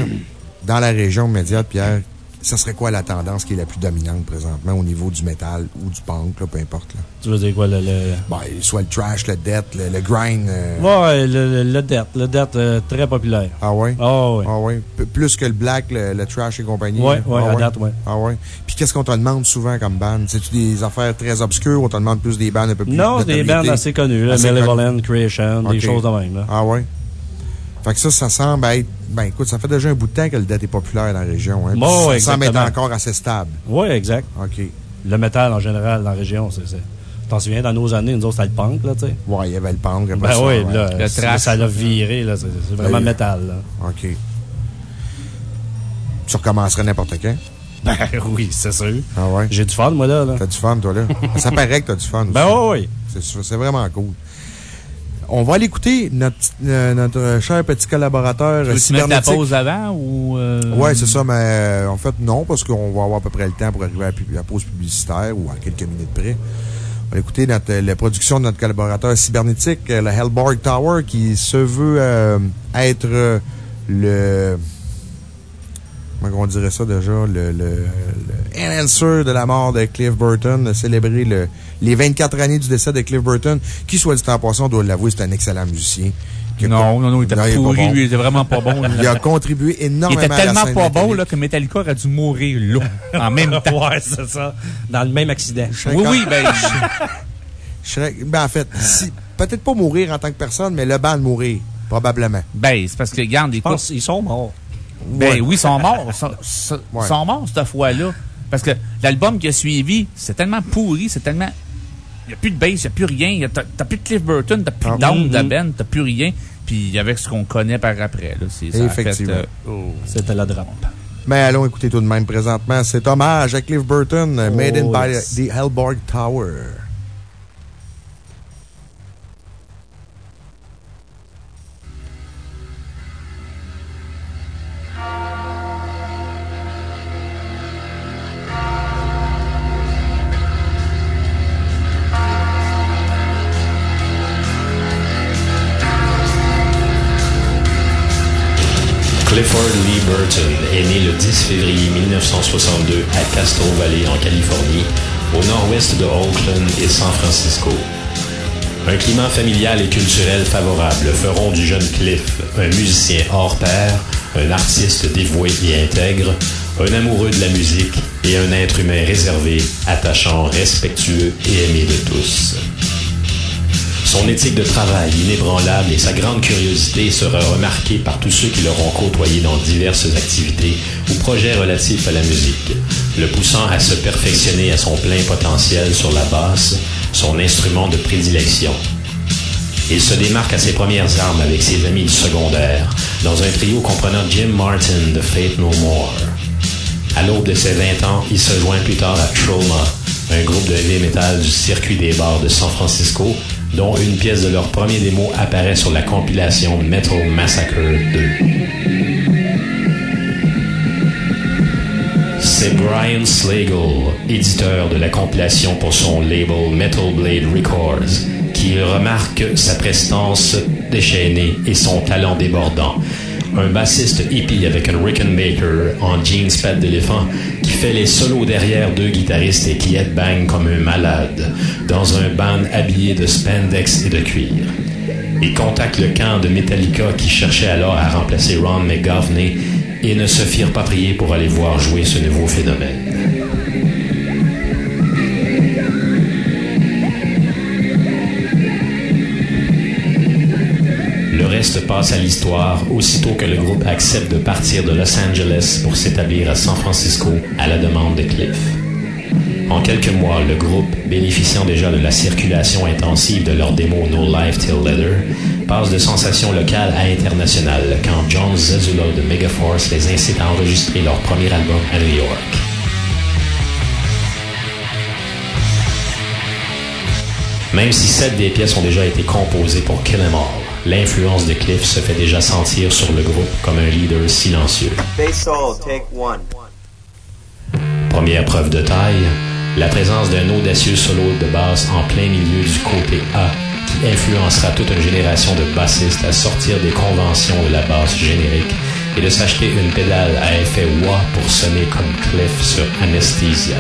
dans la région immédiate, Pierre, ça serait quoi la tendance qui est la plus dominante présentement au niveau du métal ou du punk, là, peu importe, là? Tu veux dire quoi, le. le... Ben, soit le trash, le death, le, le grind. euh, Ouais, le, le, le death. Le death, euh, très populaire. Ah ouais? Ah ouais. Ah ouais. Plus que le black, le, trash et compagnie. Ouais, là? ouais, ah à date, ouais. Ah ouais. Puis qu'est-ce qu'on te demande souvent comme band? C'est-tu des affaires très obscures ou on te demande plus des bandes un peu plus Non, de des bands assez connues, là, Assez Malevolent, Creation, des choses de même, là. Ah ouais? Fait que ça, ça semble être. Ben écoute, ça fait déjà un bout de temps que le death est populaire dans la région. Hein, Bon, ça semble être exactement. encore assez stable. Ouais, exact. OK. Le métal, en général, dans la région, c'est. T'en souviens, dans nos années, nous autres, c'était le punk, là, tu sais. Ouais, il y avait le punk. Ben ça, oui, ouais. là, Le trash. ça l'a viré, là. C'est vraiment métal, là. OK. Tu recommencerais n'importe quand? Ben oui, c'est sûr. Ah ouais? J'ai du fun, moi, là. là. T'as du fun, toi, là? ça paraît que t'as du fun aussi. Ben oui, oui. C'est sûr, c'est vraiment cool. On va aller écouter notre, euh, notre cher petit collaborateur Tu mettre la cybernétique. pause avant ou. euh, Ouais, c'est ça, mais euh, en fait, non, parce qu'on va avoir à peu près le temps pour arriver à la pause publicitaire ou à quelques minutes près. On va écouter notre, la production de notre collaborateur cybernétique, le Hellborg Tower, qui se veut être le. Comment on dirait ça déjà? Le, le, le enhancer de la mort de Cliff Burton, célébrer le, les 24 années du décès de Cliff Burton, qui, soit dit en passant, on doit l'avouer, c'est un excellent musicien. Non, non, non, il était Non, il pourri, bon. lui, il était vraiment pas bon. Il a contribué Il énormément était à la tellement scène pas bon là, que Metallica aurait dû mourir là, en même temps. Ouais, c'est ça. Dans le même accident. Oui, oui, ben. Je serais- ben, en fait, si, peut-être pas mourir en tant que personne, mais le band mourir, probablement. Ben, c'est parce que, regarde, Je écoute. pense qu'ils sont morts. Ben Ouais. oui, ils sont morts. Ils sont, sont- Ouais. sont morts cette fois-là. Parce que l'album qui a suivi, c'est tellement pourri, c'est tellement. Il n'y a plus de bass, il n'y a plus rien. Il y a- T'as plus de Cliff Burton, t'as plus Ah. de Down de Mhm. Ben, t'as plus rien. Puis avec ce qu'on connaît par après, là, c'est Effectivement. euh, oh. C'était la drame. Mais allons écouter tout de même présentement. C'est hommage à Cliff Burton, euh, Made in Oh, by the Hellborg Tower. Clifford Lee Burton est né le 10 février 1962 à Castro Valley, en Californie, au nord-ouest de Oakland et San Francisco. Un climat familial et culturel favorable feront du jeune Cliff un musicien hors pair, un artiste dévoué et intègre, un amoureux de la musique et un être humain réservé, attachant, respectueux et aimé de tous. Son éthique de travail inébranlable et sa grande curiosité sera remarquée par tous ceux qui l'auront côtoyé dans diverses activités ou projets relatifs à la musique, le poussant à se perfectionner à son plein potentiel sur la basse, son instrument de prédilection. Il se démarque à ses premières armes avec ses amis du secondaire, dans un trio comprenant Jim Martin de Fate No More. À l'aube de ses 20 ans, il se joint plus tard à Trauma, un groupe de heavy metal du circuit des bars de San Francisco, dont une pièce de leur premier démo apparaît sur la compilation Metal Massacre 2. C'est Brian Slagle, éditeur de la compilation pour son label Metal Blade Records, qui remarque sa prestance déchaînée et son talent débordant. Un bassiste hippie avec un Rickenbacker en jeans pattes d'éléphant qui fait les solos derrière deux guitaristes et qui headbang comme un malade dans un band habillé de spandex et de cuir. Il contacte le camp de Metallica qui cherchait alors à remplacer Ron McGovney et ne se firent pas prier pour aller voir jouer ce nouveau phénomène. Passe à l'histoire aussitôt que le groupe accepte de partir de Los Angeles pour s'établir à San Francisco à la demande de Cliff. En quelques mois, le groupe, bénéficiant déjà de la circulation intensive de leur démo No Life Till Leather, passe de sensation locale à internationale quand John Zazula de Megaforce les incite à enregistrer leur premier album à New York. Même si sept des pièces ont déjà été composées pour Kill 'Em All, l'influence de Cliff se fait déjà sentir sur le groupe comme un leader silencieux. Take one. Première preuve de taille, la présence d'un audacieux solo de basse en plein milieu du côté A qui influencera toute une génération de bassistes à sortir des conventions de la basse générique et de s'acheter une pédale à effet wah pour sonner comme Cliff sur Anesthesia.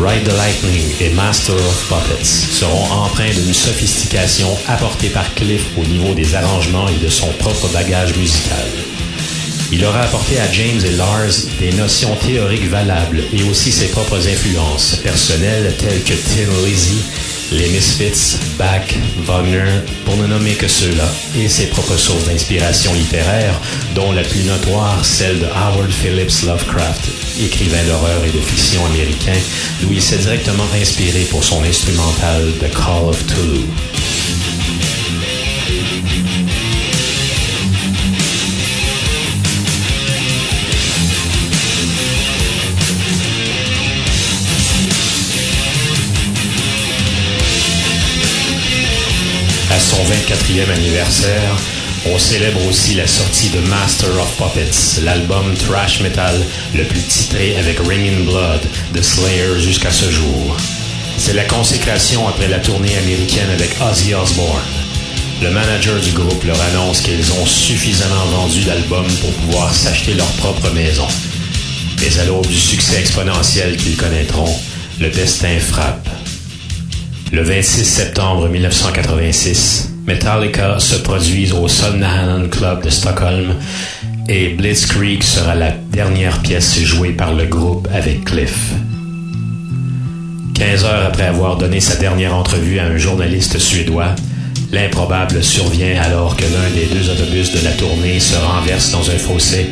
Ride the Lightning et Master of Puppets seront empreints d'une sophistication apportée par Cliff au niveau des arrangements et de son propre bagage musical. Il aura apporté à James et Lars des notions théoriques valables et aussi ses propres influences personnelles telles que Tin Lizzy, les Misfits, Bach, Wagner, pour ne nommer que ceux-là, et ses propres sources d'inspiration littéraire, dont la plus notoire, celle de Howard Phillips Lovecraft, écrivain d'horreur et de fiction américain, d'où il s'est directement inspiré pour son instrumental The Call of Toulouse. À son 24e anniversaire, on célèbre aussi la sortie de Master of Puppets, l'album thrash metal le plus titré avec Ringing Blood de Slayer jusqu'à ce jour. C'est la consécration après la tournée américaine avec Ozzy Osbourne. Le manager du groupe leur annonce qu'ils ont suffisamment vendu d'albums pour pouvoir s'acheter leur propre maison. Mais à l'aube du succès exponentiel qu'ils connaîtront, le destin frappe. Le 26 septembre 1986, Metallica se produit au Solnahan Club de Stockholm et Blitzkrieg sera la dernière pièce jouée par le groupe avec Cliff. 15 heures après avoir donné sa dernière entrevue à un journaliste suédois, l'improbable survient alors que l'un des deux autobus de la tournée se renverse dans un fossé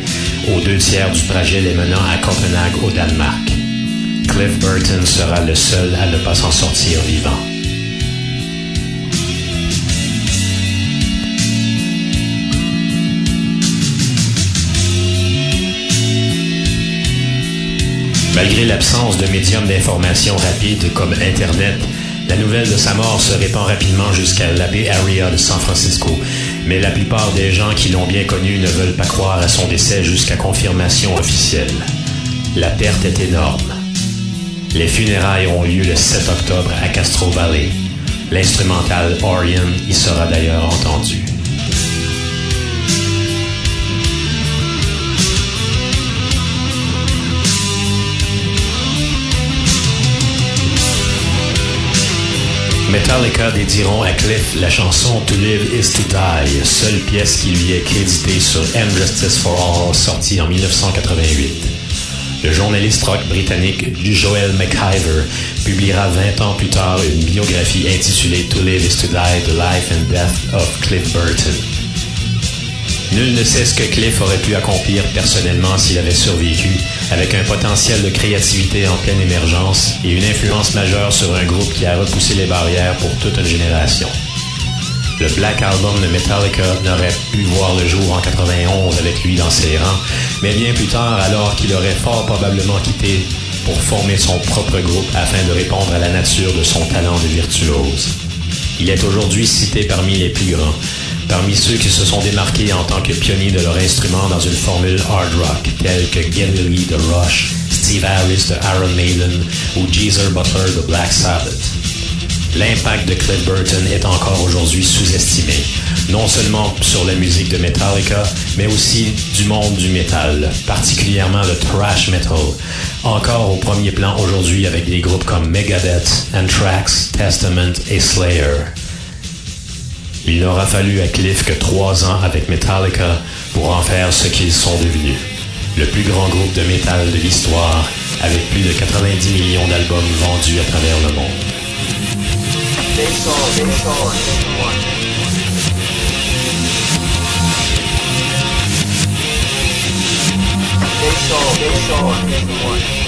aux deux tiers du trajet les menant à Copenhague au Danemark. Cliff Burton sera le seul à ne pas s'en sortir vivant. Malgré l'absence de médiums d'information rapides comme Internet, la nouvelle de sa mort se répand rapidement jusqu'à la Bay Area de San Francisco, mais la plupart des gens qui l'ont bien connu ne veulent pas croire à son décès jusqu'à confirmation officielle. La perte est énorme. Les funérailles ont lieu le 7 octobre à Castro Valley. L'instrumental Orion y sera d'ailleurs entendu. Metallica dédieront à Cliff la chanson To Live Is To Die, seule pièce qui lui est créditée sur And Justice For All, sortie en 1988. Le journaliste rock britannique Joel McIver publiera 20 ans plus tard une biographie intitulée To Live is to Die, The Life and Death of Cliff Burton. Nul ne sait ce que Cliff aurait pu accomplir personnellement s'il avait survécu, avec un potentiel de créativité en pleine émergence et une influence majeure sur un groupe qui a repoussé les barrières pour toute une génération. Le Black Album de Metallica n'aurait pu voir le jour en 91 avec lui dans ses rangs, mais bien plus tard alors qu'il aurait fort probablement quitté pour former son propre groupe afin de répondre à la nature de son talent de virtuose. Il est aujourd'hui cité parmi les plus grands, parmi ceux qui se sont démarqués en tant que pionniers de leur instrument dans une formule hard rock, tels que Geddy Lee de Rush, Steve Harris de Iron Maiden ou Geezer Butler de Black Sabbath. L'impact de Cliff Burton est encore aujourd'hui sous-estimé, non seulement sur la musique de Metallica, mais aussi du monde du métal, particulièrement le thrash metal, encore au premier plan aujourd'hui avec des groupes comme Megadeth, Anthrax, Testament et Slayer. Il n'aura fallu à Cliff que trois ans avec Metallica pour en faire ce qu'ils sont devenus. Le plus grand groupe de métal de l'histoire, avec plus de 90 millions d'albums vendus à travers le monde. « 6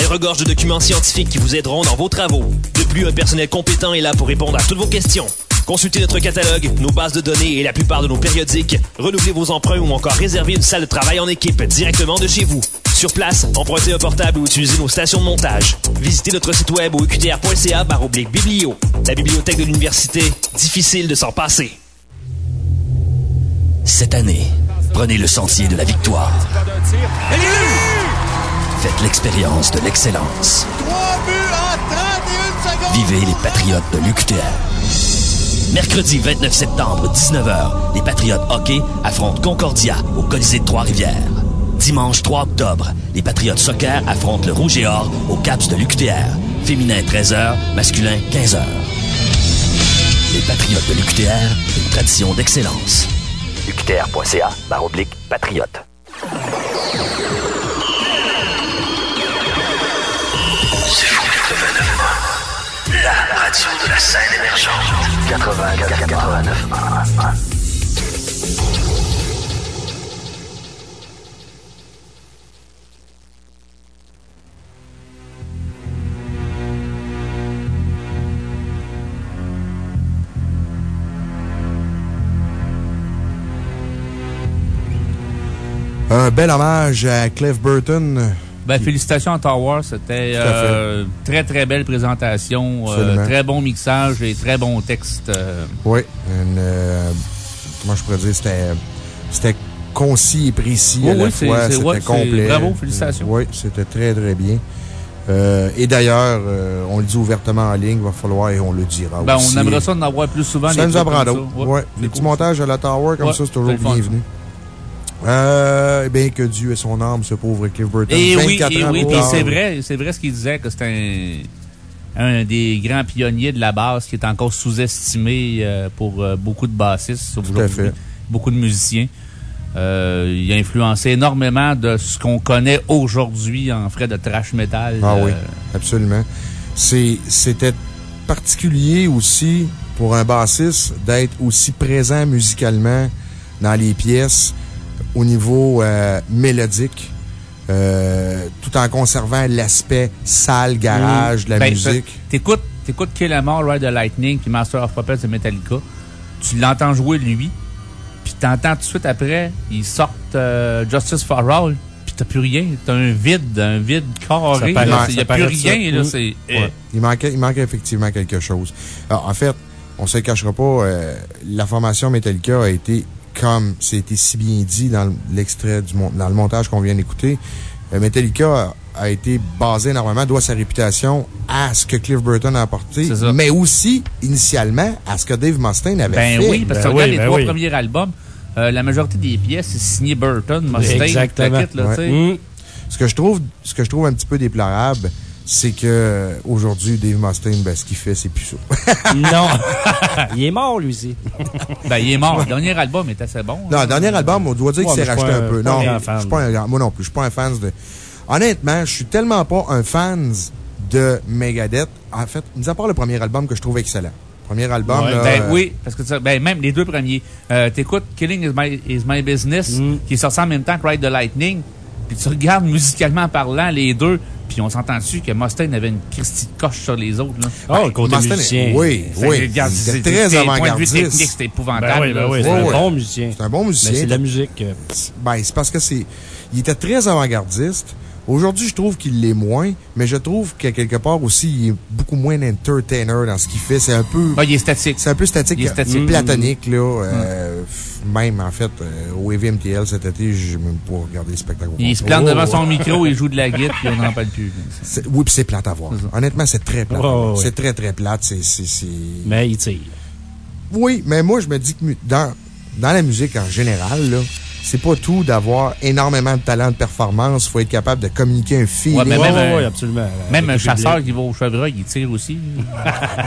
Elle regorge de documents scientifiques qui vous aideront dans vos travaux. De plus, un personnel compétent est là pour répondre à toutes vos questions. Consultez notre catalogue, nos bases de données et la plupart de nos périodiques. Renouvelez vos emprunts ou encore réservez une salle de travail en équipe directement de chez vous. Sur place, empruntez un portable ou utilisez nos stations de montage. Visitez notre site web au uqtr.ca biblio. La bibliothèque de l'université, difficile de s'en passer. Cette année, prenez le sentier de la victoire. Faites l'expérience de l'excellence. Vivez les Patriotes de l'UQTR. Mercredi 29 septembre, 19h, les Patriotes hockey affrontent Concordia au Colisée de Trois-Rivières. Dimanche 3 octobre, les Patriotes soccer affrontent le Rouge et Or au CAPS de l'UQTR. Féminin 13h, masculin 15h. Les Patriotes de l'UQTR, une tradition d'excellence. UQTR.ca, barre oblique, patriote. C'est fou 89 La radio de la scène émergente. 89 Un bel hommage à Cliff Burton. Ben, félicitations à Tower. C'était euh, très, très belle présentation. euh, très bon mixage et très bon texte. euh, Oui, une, euh, comment je pourrais dire, c'était, c'était concis et précis Oui, à la oui, fois. C'était ouais, complet. bravo, félicitations. Oui, c'était très, très bien. Euh, et d'ailleurs, euh, on le dit ouvertement en ligne, il va falloir et on le dira ben, aussi. on aimerait ça d'en avoir plus souvent. Ça nous apprend d'autres. Ouais, cool. petits montages à la Tower comme Ouais, ça, c'est toujours bienvenu. Euh, eh bien, que Dieu ait son âme, ce pauvre Cliff Burton. Et oui, 24 et ans oui, tard. c'est vrai, c'est vrai ce qu'il disait, que c'est un, un des grands pionniers de la basse qui est encore sous-estimé euh, pour euh, beaucoup de bassistes aujourd'hui, beaucoup de musiciens. Euh, il a influencé énormément de ce qu'on connaît aujourd'hui en frais de trash metal. Ah oui, absolument. c'était particulier aussi pour un bassiste d'être aussi présent musicalement dans les pièces au niveau euh, mélodique, euh, tout en conservant l'aspect salle, garage de la Ben, musique. T'écoutes, t'écoutes Kill Em All, Ride the Lightning, puis Master of Puppets de Metallica. Tu l'entends jouer, lui. Puis t'entends tout de suite après, ils sortent euh, Justice for All. Puis t'as plus rien. T'as un vide, un vide carré. Paraît- Il y ça a plus rien, là. Mm. C'est. Ouais. Il, manquait, il manquait effectivement quelque chose. Alors, en fait, on se le cachera pas, euh, la formation Metallica a été, comme c'était si bien dit dans l'extrait du mon- dans le montage qu'on vient d'écouter, euh, Metallica a, a été basé énormément, doit sa réputation à ce que Cliff Burton a apporté, mais aussi, initialement, à ce que Dave Mustaine avait Ben fait. oui, parce que regardes les trois premiers albums, euh, la majorité des pièces, c'est signé Burton, Mustaine, Exactement. là, tu sais. Ouais. Ce que je trouve, ce que je trouve un petit peu déplorable, c'est que aujourd'hui, Dave Mustaine, ben, ce qu'il fait, c'est plus ça. non. il est mort, lui aussi. Ben, il est mort. Le dernier album est assez bon. Non, le dernier album, on doit dire Ouais, qu'il s'est racheté un un- peu. Non, je suis pas un grand, moi non plus, je suis pas un fan de. Honnêtement, je suis tellement pas un fan de Megadeth. En fait, mis à part le premier album que je trouve excellent. Premier album, Ouais, là, ben euh, oui, parce que ben, même les deux premiers. Euh, T'écoutes Killing is my, is my Business, Mm. qui est sorti en même temps que Ride the Lightning, puis tu regardes musicalement parlant les deux, puis on s'entend dessus que Mustaine avait une Christie de coche sur les autres. Là. Ah, le côté Mustaine, musicien. oui, Fait que, oui. c'est- très avant-gardiste. technique, c'était épouvantable. Ben oui, ben là. oui, C'est- un bon musicien. C'est un bon musicien. C'est de la musique. euh, Ben, c'est parce que c'est. Il était très avant-gardiste. Aujourd'hui, je trouve qu'il l'est moins, mais je trouve qu'à quelque part aussi, il est beaucoup moins entertainer dans ce qu'il fait. C'est un peu. Ah, il est statique. C'est un peu statique. Il est statique. Platonique, là. euh, Même, en fait, euh, au EVMTL cet été, j'ai même pas regardé le spectacle. Il se plante devant Oh, son ouais. micro, il joue de la guitare, puis on n'en parle plus. Oui, puis c'est plate à voir. Honnêtement, c'est très plate. voir. ouais. C'est très, très plate. C'est. c'est- c'est- Mais il tire. Oui, mais moi, je me dis que dans, dans la musique en général, là, c'est pas tout d'avoir énormément de talent de performance. Il faut être capable de communiquer un feeling. Ouais, mais même, ouais, absolument. Même un chasseur public. qui va au chevreuil, il tire aussi.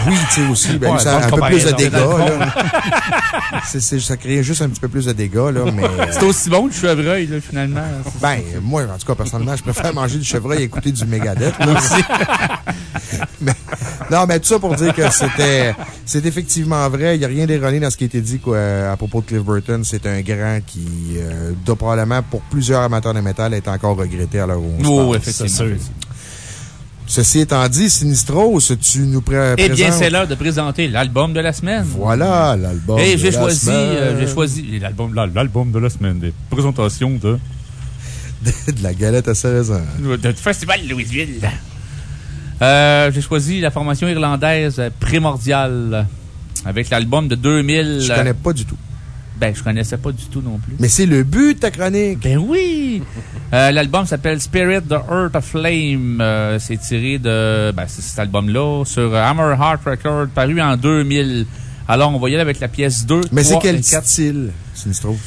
Oui, tu sais aussi. Ben, Ouais, ça, bonne un peu plus de dégâts, ça crée juste un petit peu plus de dégâts, là, mais. C'est aussi bon que le chevreuil, là, finalement. Ben, moi, en tout cas, personnellement, je préfère manger du chevreuil et écouter du Megadeth. là. Mais- non, mais tout ça pour dire que c'était, c'est effectivement vrai. Il n'y a rien d'erroné dans ce qui a été dit, quoi, à propos de Cliff Burton. C'est un grand qui, euh, doit probablement, pour plusieurs amateurs de métal, être encore regretté à l'heure où on se Oh, effectivement. C'est sûr. Ceci étant dit, Sinistros, tu nous pré Eh bien, c'est l'heure de présenter l'album de la semaine. Voilà, l'album. Et de j'ai la choisi, semaine. euh, j'ai choisi l'album, la- l'album de la semaine, des présentations de, de la galette à 16 ans. de Festival Louisville. Euh, j'ai choisi la formation irlandaise Primordial avec l'album de 2000. Je connais pas du tout. Ben, je connaissais pas du tout non plus. Mais c'est le but de ta chronique. Ben oui! Euh, L'album s'appelle Spirit the Earth of Flame. Euh, c'est tiré de ben, c'est cet album-là sur Hammer Heart Record, paru en 2000. Alors, on va y aller avec la pièce 2. Mais c'est 3 quel et 4. style, Sinistros?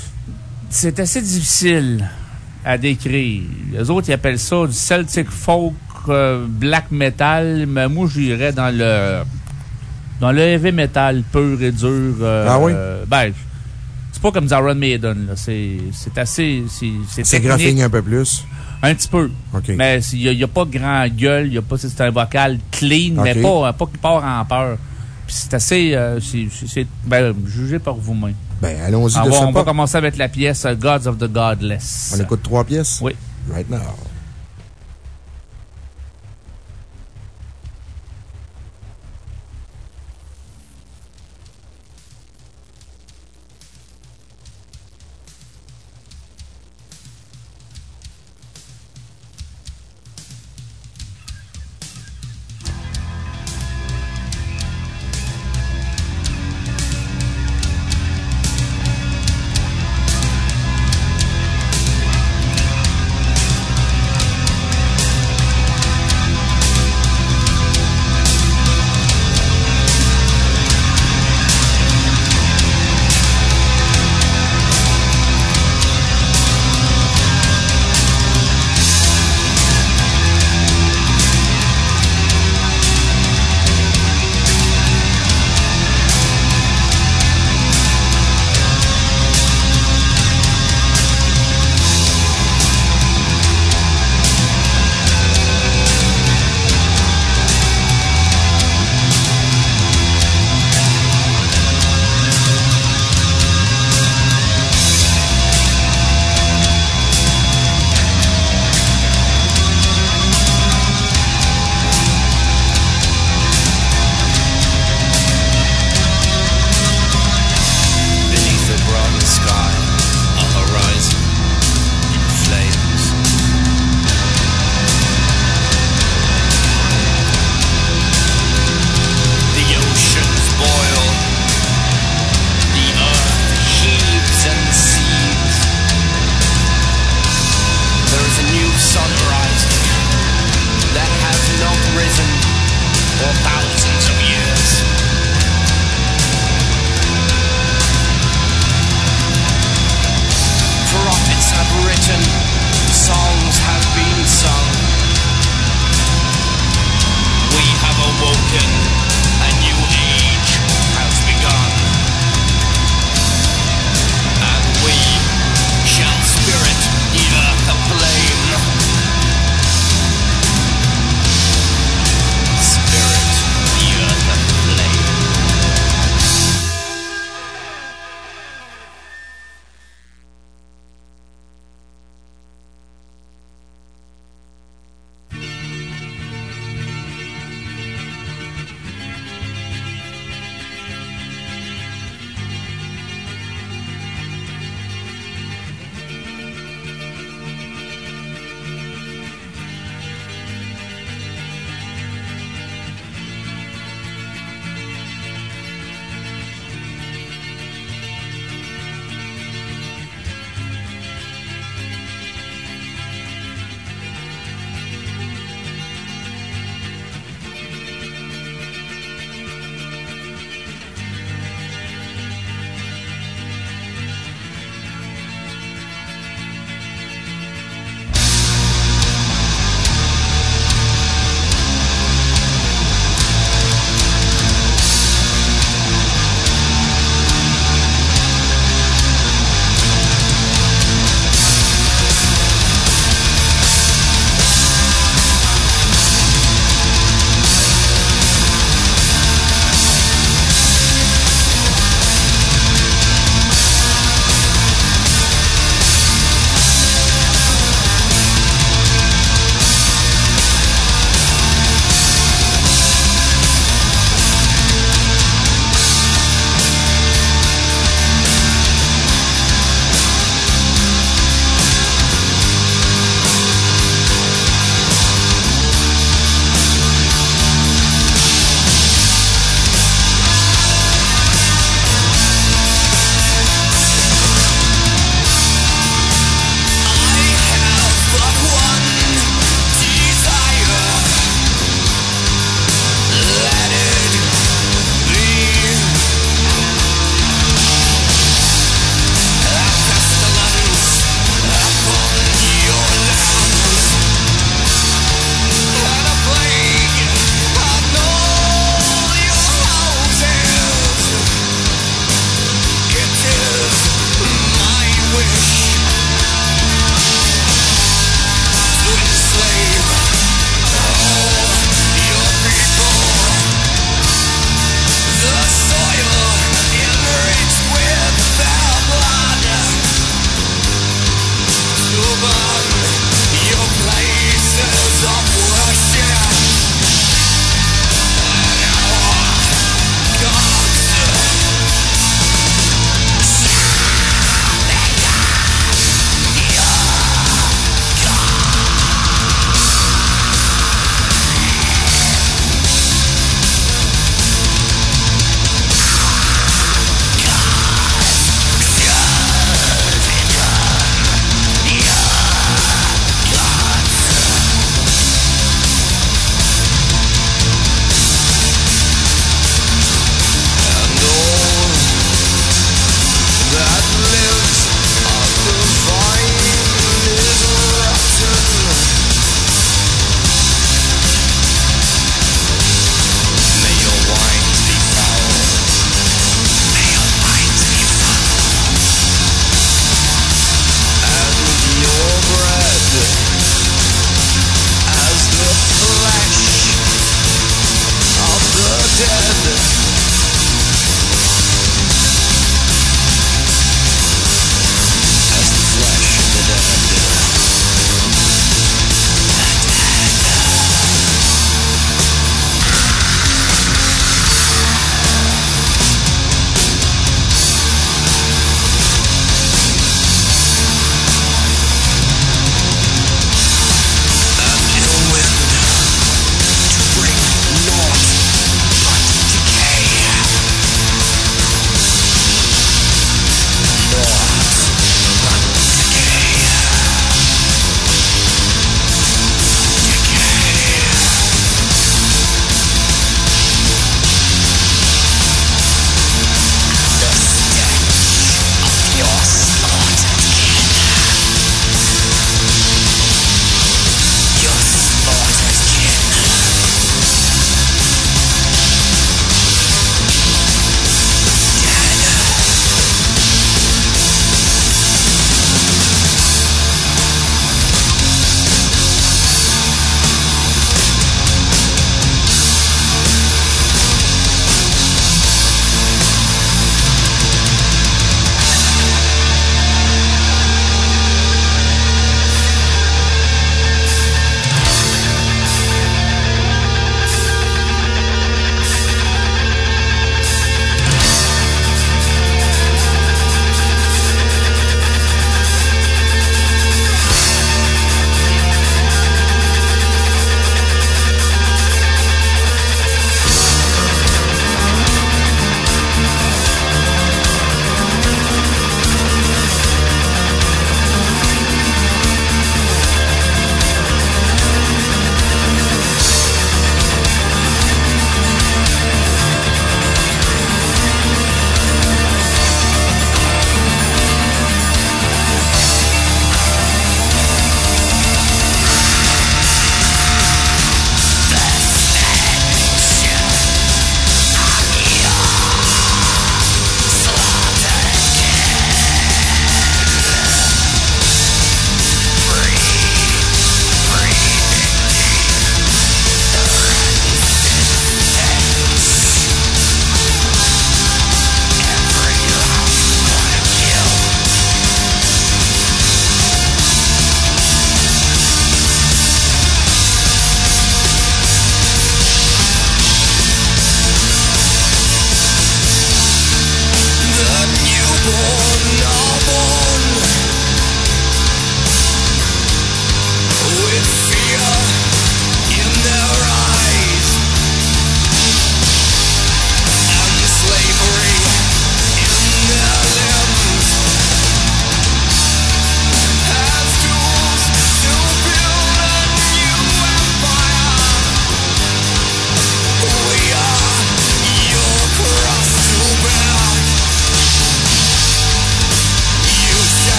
C'est assez difficile à décrire. Les autres, ils appellent ça du Celtic folk, euh, black metal, mais moi, j'irais dans le, dans le heavy metal pur et dur. Ah oui? ben, pas comme Iron Maiden. C'est, assez, c'est, graphing un peu plus. Un petit peu. OK. Mais il n'y a, pas grand gueule, y a pas, c'est un vocal clean, mais pas, pas qui part en peur. Puis c'est assez, euh, c'est, ben, jugez par vous-même. Ben, allons-y On va, on va commencer avec la pièce euh, Gods of the Godless. On écoute trois pièces? Oui. Right now.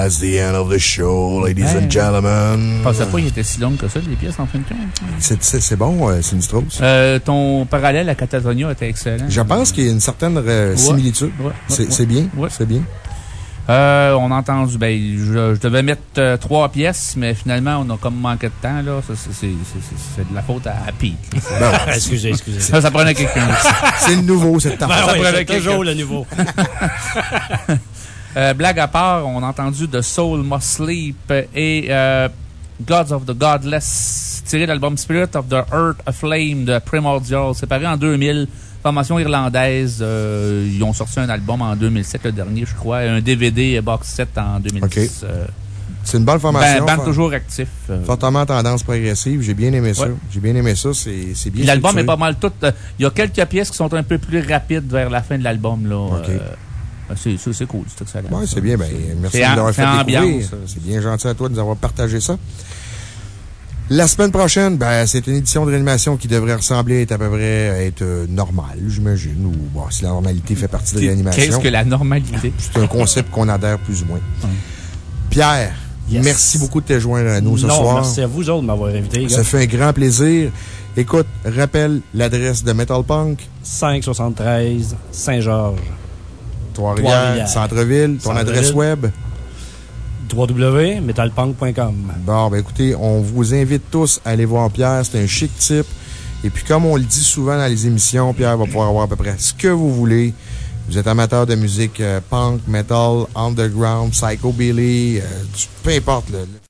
That's the end of the show, ladies Hey. and gentlemen. Je pensais pas qu'il était si long que ça, les pièces, en fin de compte. C'est- bon, euh, Sinistros. Euh, ton parallèle à Catatonia était excellent. Je pense qu'il y a une certaine euh, Ouais. similitude. Ouais, ouais, C'est ouais. bien. C'est bien. Euh, on a entendu, ben, je, je devais mettre euh, trois pièces, mais finalement, on a comme manqué de temps, là. C'est- de la faute à, à Pete. Ben, excusez, excusez. Ça, ça prenait quelqu'un. C'est le nouveau, le temps. Ben Ça prenait quelqu'un. toujours le nouveau. Euh, blague à part, on a entendu The Soul Must Sleep et euh, Gods of the Godless, tiré de l'album Spirit of the Earth Aflame de Primordial, séparé en 2000. Formation irlandaise, euh, ils ont sorti un album en 2007, le dernier, je crois, et un DVD box set en 2010. OK. Euh, C'est une bonne formation. Ben, band toujours actif. euh. Fortement tendance progressive. J'ai bien aimé ça. J'ai bien aimé ça. C'est c'est bien L'album est pas mal tout. euh, Il y a quelques pièces qui sont un peu plus rapides vers la fin de l'album. là. Euh, c'est c'est- cool, c'est excellent. Ça. c'est bien. Ben, merci c'est de nous avoir fait découvrir. ça. C'est bien gentil à toi de nous avoir partagé ça. La semaine prochaine, ben, c'est une édition de réanimation qui devrait ressembler à, à peu près à être euh, normale, j'imagine. Ou, bon, si la normalité fait partie de réanimation. Qu'est-ce que la normalité? C'est un concept qu'on adhère plus ou moins. Pierre, Yes. merci beaucoup de te joindre à nous ce non, soir. merci à vous autres de m'avoir invité. Ça fait un grand plaisir. Écoute, rappelle l'adresse de Metal Punk. 573 Saint-Georges. Trois-Rivières. Centre-Ville, ton adresse web? www.metalpunk.com. Bon, ben écoutez, on vous invite tous à aller voir Pierre. C'est un chic type. Et puis, comme on le dit souvent dans les émissions, Pierre va pouvoir avoir à peu près ce que vous voulez. Vous êtes amateur de musique euh, punk, metal, underground, psychobilly, euh, peu importe. le-